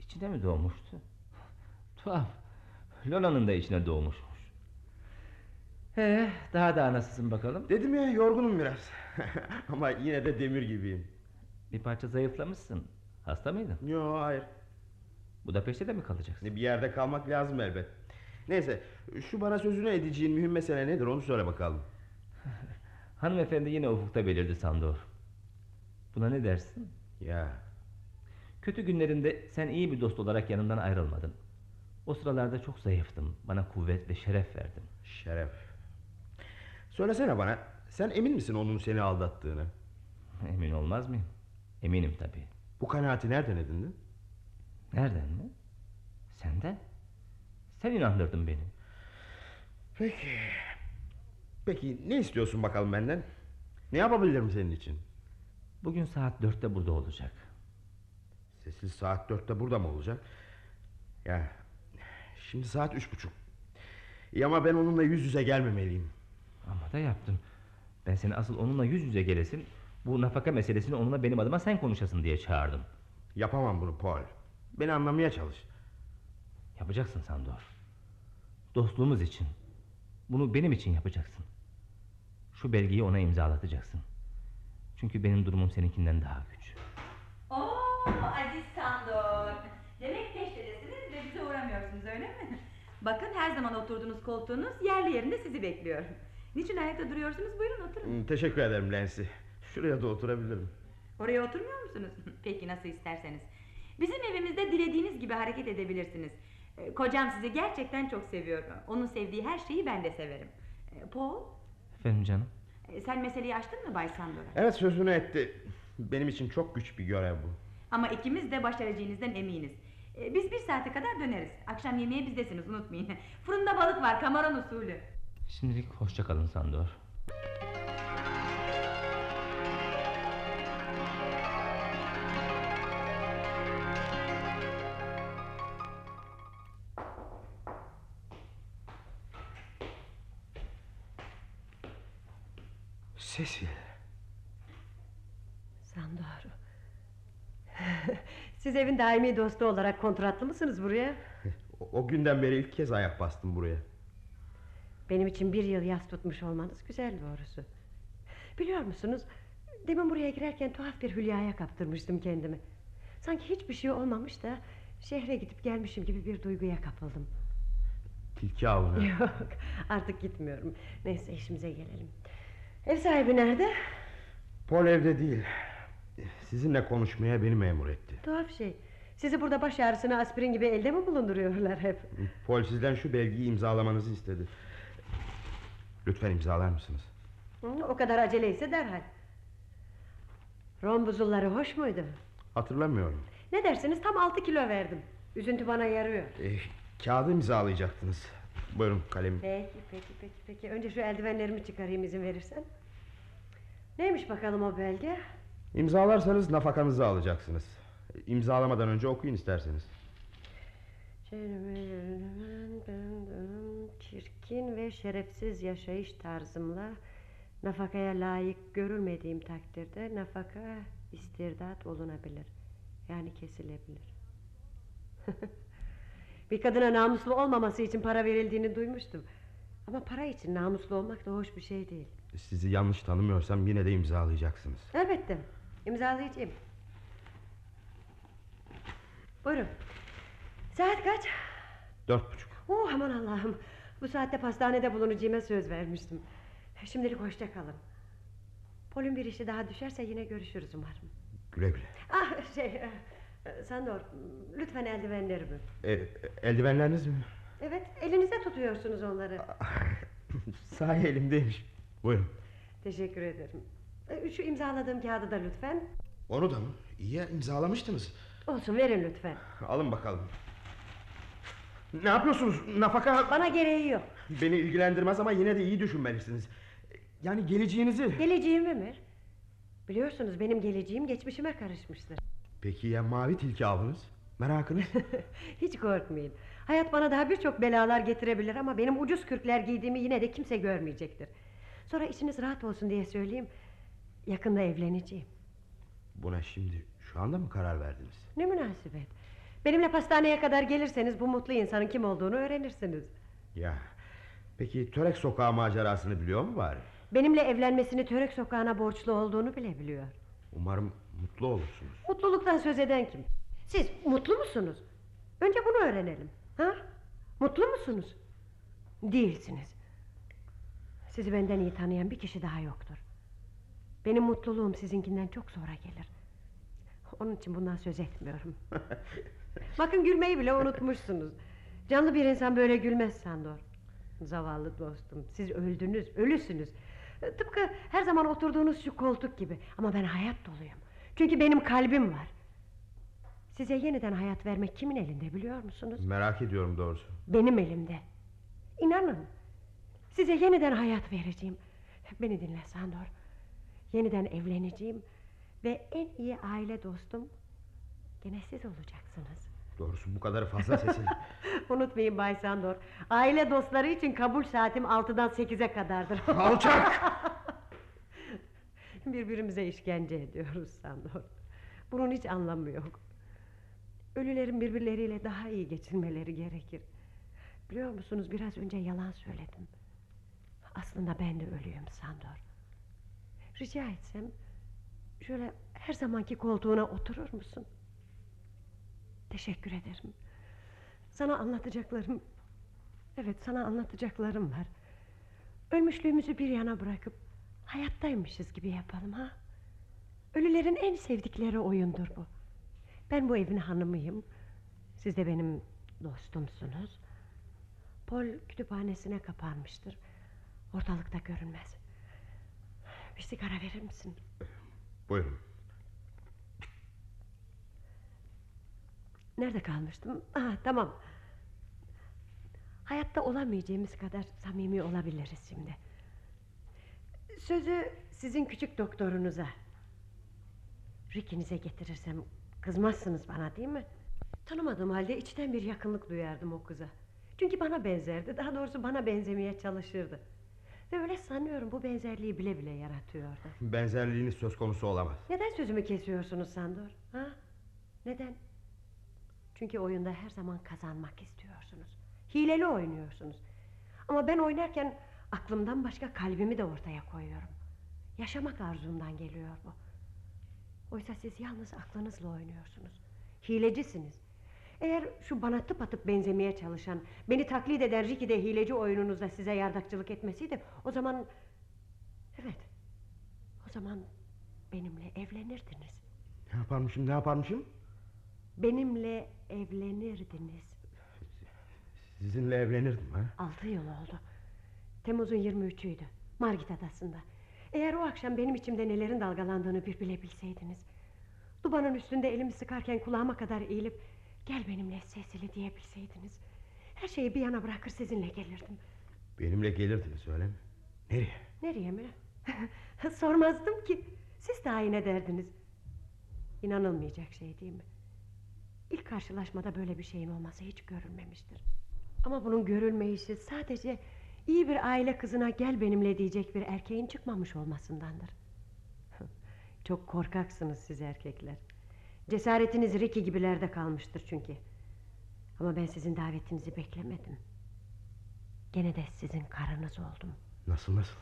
İçine mi doğmuştu? Tuhaf. Lona'nın da içine doğmuşmuş. Ee, daha da nasılsın bakalım? Dedim ya yorgunum biraz. Ama yine de demir gibiyim. Bir parça zayıflamışsın. Hasta mıydın? Yo hayır. Budapeşte de mi kalacaksın? Bir yerde kalmak lazım elbet. Neyse şu bana sözünü edeceğin mühim mesele nedir onu söyle bakalım. Hanımefendi yine ufukta belirdi Sandor. Buna ne dersin? Ya Kötü günlerinde sen iyi bir dost olarak yanımdan ayrılmadın. O sıralarda çok zayıftım. Bana kuvvet ve şeref verdin. şeref. Söylesene bana sen emin misin onun seni aldattığını? Emin olmaz mıyım? Eminim tabii. Bu kanaati nereden edindin? Nereden mi? Senden. Sen inandırdın beni. Peki. Peki ne istiyorsun bakalım benden? Ne yapabilirim senin için? Bugün saat dörtte burada olacak. Sesil saat dörtte burada mı olacak? Ya şimdi saat üç buçuk. İyi ama ben onunla yüz yüze gelmemeliyim. Ama da yaptım. Ben seni asıl onunla yüz yüze gelesin... ...bu nafaka meselesini onunla benim adıma sen konuşasın diye çağırdım. Yapamam bunu Paul. Beni anlamaya çalış. Yapacaksın Sandor. Dostluğumuz için. Bunu benim için yapacaksın. Şu belgeyi ona imzalatacaksın. Çünkü benim durumum seninkinden daha güç. Oo Aziz Sandor. Demek peştedesiniz ve bize uğramıyorsunuz öyle mi? Bakın her zaman oturduğunuz koltuğunuz yerli yerinde sizi bekliyor. Niçin ayakta duruyorsunuz? Buyurun oturun. Hmm, Teşekkür ederim Lensi. Şuraya da oturabilirim. Oraya oturmuyor musunuz? Peki nasıl isterseniz. Bizim evimizde dilediğiniz gibi hareket edebilirsiniz. Ee, Kocam sizi gerçekten çok seviyor. Onun sevdiği her şeyi ben de severim. Ee, Paul, Efendim canım? e, sen meseleyi açtın mı Bay Sandor'a? Evet sözünü etti. Benim için çok güç bir görev bu. Ama ikimiz de başaracağınızdan eminiz. Ee, Biz bir saate kadar döneriz. Akşam yemeğe bizdesiniz unutmayın. Fırında balık var kamaron usulü. Şimdilik hoşça kalın Sandor. Sesil. Sandor. Siz evin daimi dostu olarak kontratlı mısınız buraya? O, o günden beri ilk kez ayak bastım buraya. Benim için bir yıl yas tutmuş olmanız güzel doğrusu. Biliyor musunuz? Demin buraya girerken tuhaf bir hülyaya kaptırmıştım kendimi. Sanki hiçbir şey olmamış da şehre gidip gelmişim gibi bir duyguya kapıldım. Tilki avına. Yok artık gitmiyorum. Neyse işimize gelelim. Ev sahibi nerede? Paul evde değil. Sizinle konuşmaya beni memur etti. Tuhaf şey. Sizi burada baş ağrısına aspirin gibi elde mi bulunduruyorlar hep? Paul sizden şu belgeyi imzalamanızı istedi. Lütfen imzalar mısınız? Hı, o kadar aceleyse derhal. Rom buzulları hoş muydu? Hatırlamıyorum. Ne dersiniz tam altı kilo verdim. Üzüntü bana yarıyor. Eh, kağıdı imzalayacaktınız. Buyurun kalemi. Peki peki peki peki. Önce şu eldivenlerimi çıkarayım izin verirsen. Neymiş bakalım o belge? İmzalarsanız nafakanızı alacaksınız. İmzalamadan önce okuyun isterseniz. Çirkin ve şerefsiz yaşayış tarzımla nafakaya layık görülmediğim takdirde nafaka istirdat olunabilir. Yani kesilebilir. Bir kadına namuslu olmaması için para verildiğini duymuştum. Ama para için namuslu olmak da hoş bir şey değil. Sizi yanlış tanımıyorsam yine de imzalayacaksınız. Elbette. İmzalayacağım. Buyurun. Saat kaç? Dört buçuk. Oh aman Allah'ım. Bu saatte pastanede bulunacağıma söz vermiştim. Şimdilik hoşça kalın. Pol'ün bir işi daha düşerse yine görüşürüz umarım. Güle güle. Ah şey... e, Sandor lütfen eldivenlerimi. E, eldivenleriniz mi? Evet elinize tutuyorsunuz onları. Sahi elimdeymiş. Buyurun. Teşekkür ederim. E, Şu imzaladığım kağıdı da lütfen. Onu da mı? İyi ya, imzalamıştınız. Olsun verin lütfen. Alın bakalım. Ne yapıyorsunuz? Nafaka Bana gereği yok. beni ilgilendirmez ama yine de iyi düşünmelisiniz. Yani geleceğinizi... Geleceğimi mi? Biliyorsunuz benim geleceğim geçmişime karışmıştır. Peki ya mavi tilki avınız? Merakınız? Hiç korkmayın. Hayat bana daha birçok belalar getirebilir ama benim ucuz kürkler giydiğimi yine de kimse görmeyecektir. Sonra içiniz rahat olsun diye söyleyeyim. Yakında evleneceğim. Buna şimdi şu anda mı karar verdiniz? Ne münasebet. Benimle pastaneye kadar gelirseniz bu mutlu insanın kim olduğunu öğrenirsiniz. Ya peki Törek Sokağı macerasını biliyor mu bari? Benimle evlenmesini Törek sokağına borçlu olduğunu bile biliyor. Umarım mutlu olursunuz. Mutluluktan söz eden kim? Siz mutlu musunuz? Önce bunu öğrenelim. Ha? Mutlu musunuz? Değilsiniz. Sizi benden iyi tanıyan bir kişi daha yoktur. Benim mutluluğum sizinkinden çok sonra gelir. Onun için bundan söz etmiyorum. Bakın gülmeyi bile unutmuşsunuz. Canlı bir insan böyle gülmez Sandor. Zavallı dostum. Siz öldünüz, ölüsünüz. Tıpkı her zaman oturduğunuz şu koltuk gibi. Ama ben hayat doluyum. Çünkü benim kalbim var. Size yeniden hayat vermek kimin elinde biliyor musunuz? Merak ediyorum doğrusu. Benim elimde. İnanın. Size yeniden hayat vereceğim. Beni dinle Sandor. Yeniden evleneceğim. Ve en iyi aile dostum gene siz olacaksınız. Doğrusu bu kadar fazla Sesil. Unutmayın Bay Sandor. Aile dostları için kabul saatim 6'dan 8'e kadardır. Alçak! Birbirimize işkence ediyoruz Sandor. Bunun hiç anlamı yok. Ölülerin birbirleriyle daha iyi geçinmeleri gerekir. Biliyor musunuz biraz önce yalan söyledim. Aslında ben de ölüyüm Sandor. Rica etsem şöyle her zamanki koltuğuna oturur musun? Teşekkür ederim. Sana anlatacaklarım... Evet sana anlatacaklarım var. Ölmüşlüğümüzü bir yana bırakıp hayattaymışız gibi yapalım ha. Ölülerin en sevdikleri oyundur bu. Ben bu evin hanımıyım. Siz de benim dostumsunuz. Paul kütüphanesine kapanmıştır. Ortalıkta görünmez. Bir sigara verir misin? Buyurun. Nerede kalmıştım? Ah, tamam. Hayatta olamayacağımız kadar samimi olabiliriz şimdi. Sözü sizin küçük doktorunuza. Ricky'nize getirirsem kızmazsınız bana değil mi? Tanımadığım halde içten bir yakınlık duyardım o kıza. Çünkü bana benzerdi. Daha doğrusu bana benzemeye çalışırdı. Ve öyle sanıyorum bu benzerliği bile bile yaratıyordu. Benzerliğiniz söz konusu olamaz. Neden sözümü kesiyorsunuz Sandor? Ha? Neden? Çünkü oyunda her zaman kazanmak istiyorsunuz. Hileli oynuyorsunuz. Ama ben oynarken aklımdan başka kalbimi de ortaya koyuyorum. Yaşamak arzumdan geliyor bu. Oysa siz yalnız aklınızla oynuyorsunuz. Hilecisiniz. Eğer şu bana tıpatıp benzemeye çalışan, beni taklit eden Ricky de hileci oyununuzda size yardakçılık etmesiydi, o zaman... Evet, o zaman benimle evlenirdiniz. Ne yaparmışım ne yaparmışım? Benimle evlenirdiniz. Sizinle evlenirdim ha. Altı yıl oldu. Temmuz'un 23'üydü. Margit adasında. Eğer o akşam benim içimde nelerin dalgalandığını bir bilebilseydiniz. Dubanın üstünde elimi sıkarken kulağıma kadar eğilip... ...gel benimle sesli diyebilseydiniz. Her şeyi bir yana bırakır sizinle gelirdim. Benimle gelirdiniz öyle mi? Nereye? Nereye mi? Sormazdım ki. Siz tayin ederdiniz. İnanılmayacak şey değil mi? İlk karşılaşmada böyle bir şeyin olması hiç görülmemiştir. Ama bunun görülmeyişi sadece iyi bir aile kızına gel benimle diyecek bir erkeğin çıkmamış olmasındandır. Çok korkaksınız siz erkekler. Cesaretiniz Ricky gibilerde kalmıştır çünkü. Ama ben sizin davetinizi beklemedim. Gene de sizin karınız oldum. Nasıl nasıl?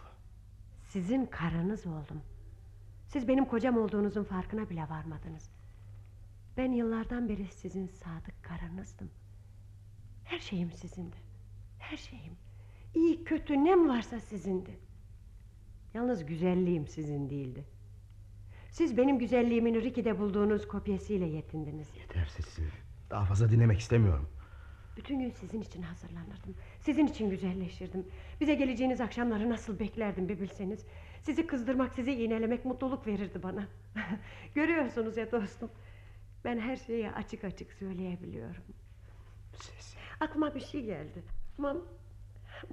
Sizin karınız oldum. Siz benim kocam olduğunuzun farkına bile varmadınız. Ben yıllardan beri sizin sadık karınızdım. Her şeyim sizindi. Her şeyim. İyi kötü nem varsa sizindi. Yalnız güzelliğim sizin değildi. Siz benim güzelliğimin Ricky'de bulduğunuz kopyasıyla yetindiniz. Yeter Sesil. Daha fazla dinlemek istemiyorum. Bütün gün sizin için hazırlanırdım. Sizin için güzelleşirdim. Bize geleceğiniz akşamları nasıl beklerdim bir bilseniz. Sizi kızdırmak, sizi iğnelemek mutluluk verirdi bana. Görüyorsunuz ya dostum. Ben her şeyi açık açık söyleyebiliyorum. Sesil. Aklıma bir şey geldi. Ama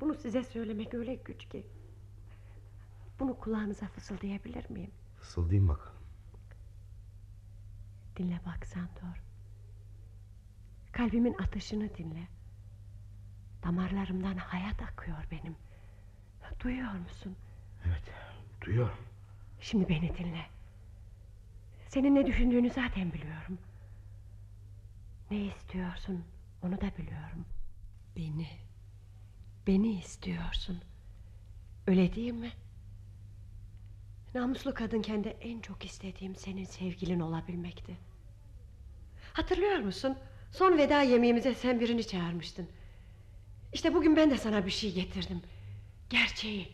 bunu size söylemek öyle güç ki. Bunu kulağınıza fısıldayabilir miyim? Fısıldayayım bakalım. Dinle bak Sandor. Kalbimin atışını dinle. Damarlarımdan hayat akıyor benim. Duyuyor musun? Evet duyuyorum. Şimdi beni dinle. Senin ne düşündüğünü zaten biliyorum. Ne istiyorsun onu da biliyorum. Beni. Beni istiyorsun. Öyle değil mi? Namuslu kadınken de en çok istediğim senin sevgilin olabilmekti. Hatırlıyor musun? Son veda yemeğimize sen birini çağırmıştın. İşte bugün ben de sana bir şey getirdim. Gerçeği.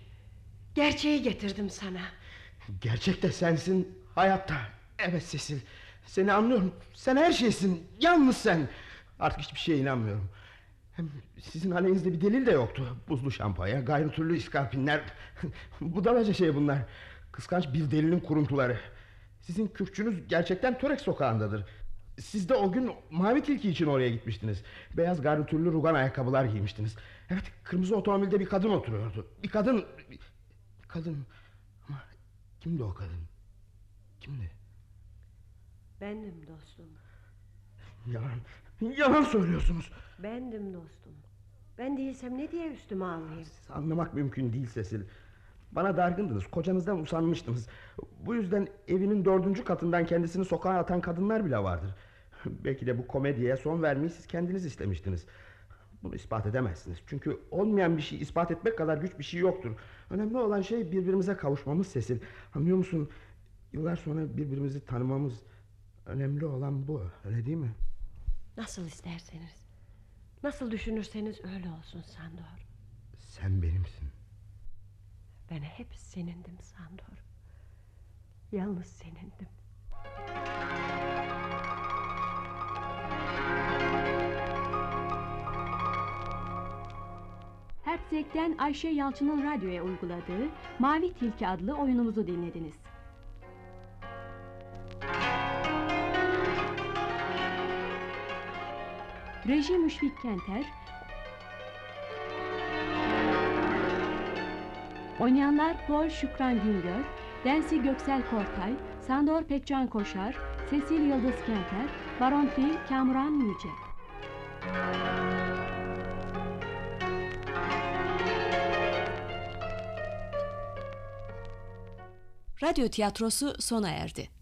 Gerçeği getirdim sana. Gerçek de sensin hayatta. Evet Sesil. Seni anlıyorum. Sen her şeysin. Yalnız sen. Artık hiçbir şeye inanmıyorum. Hem sizin aleyhinizde bir delil de yoktu. Buzlu şampanya, gayri türlü iskarpinler. Budalaca şey bunlar. Kıskanç bir delinin kuruntuları. Sizin kürkçünüz gerçekten Törek sokağındadır. Siz de o gün mavi tilki için oraya gitmiştiniz. Beyaz garnitürlü rugan ayakkabılar giymiştiniz. Evet kırmızı otomobilde bir kadın oturuyordu. Bir kadın... Bir kadın... Ama kimdi o kadın? Kimdi? Bendim dostum. Yalan. Yalan söylüyorsunuz. Bendim dostum. Ben değilsem ne diye üstüme alayım? Sizi anlamak mümkün değil Sesil. Bana dargındınız, kocanızdan usanmıştınız. Bu yüzden evinin dördüncü katından kendisini sokağa atan kadınlar bile vardır. Belki de bu komediye son vermeyi siz kendiniz istemiştiniz. Bunu ispat edemezsiniz. Çünkü olmayan bir şey ispat etmek kadar güç bir şey yoktur. Önemli olan şey birbirimize kavuşmamız Sesil. Anlıyor musun? Yıllar sonra birbirimizi tanımamız önemli olan bu. Öyle değil mi? Nasıl isterseniz. Nasıl düşünürseniz öyle olsun Sandor. Sen benimsin. Ben hep senindim Sandor. Yalnız senindim. Herzeg'den Ayşe Yalçın'ın radyoya uyguladığı Mavi Tilki adlı oyunumuzu dinlediniz. Reji Müşfik Kenter Oynayanlar Paul Şükran Güngör, Densi Göksel Kortay, Sandor Pekcan Koşar, Sesil Yıldız Kenter, Baron Fil Kamuran Yüce. Radyo tiyatrosu sona erdi.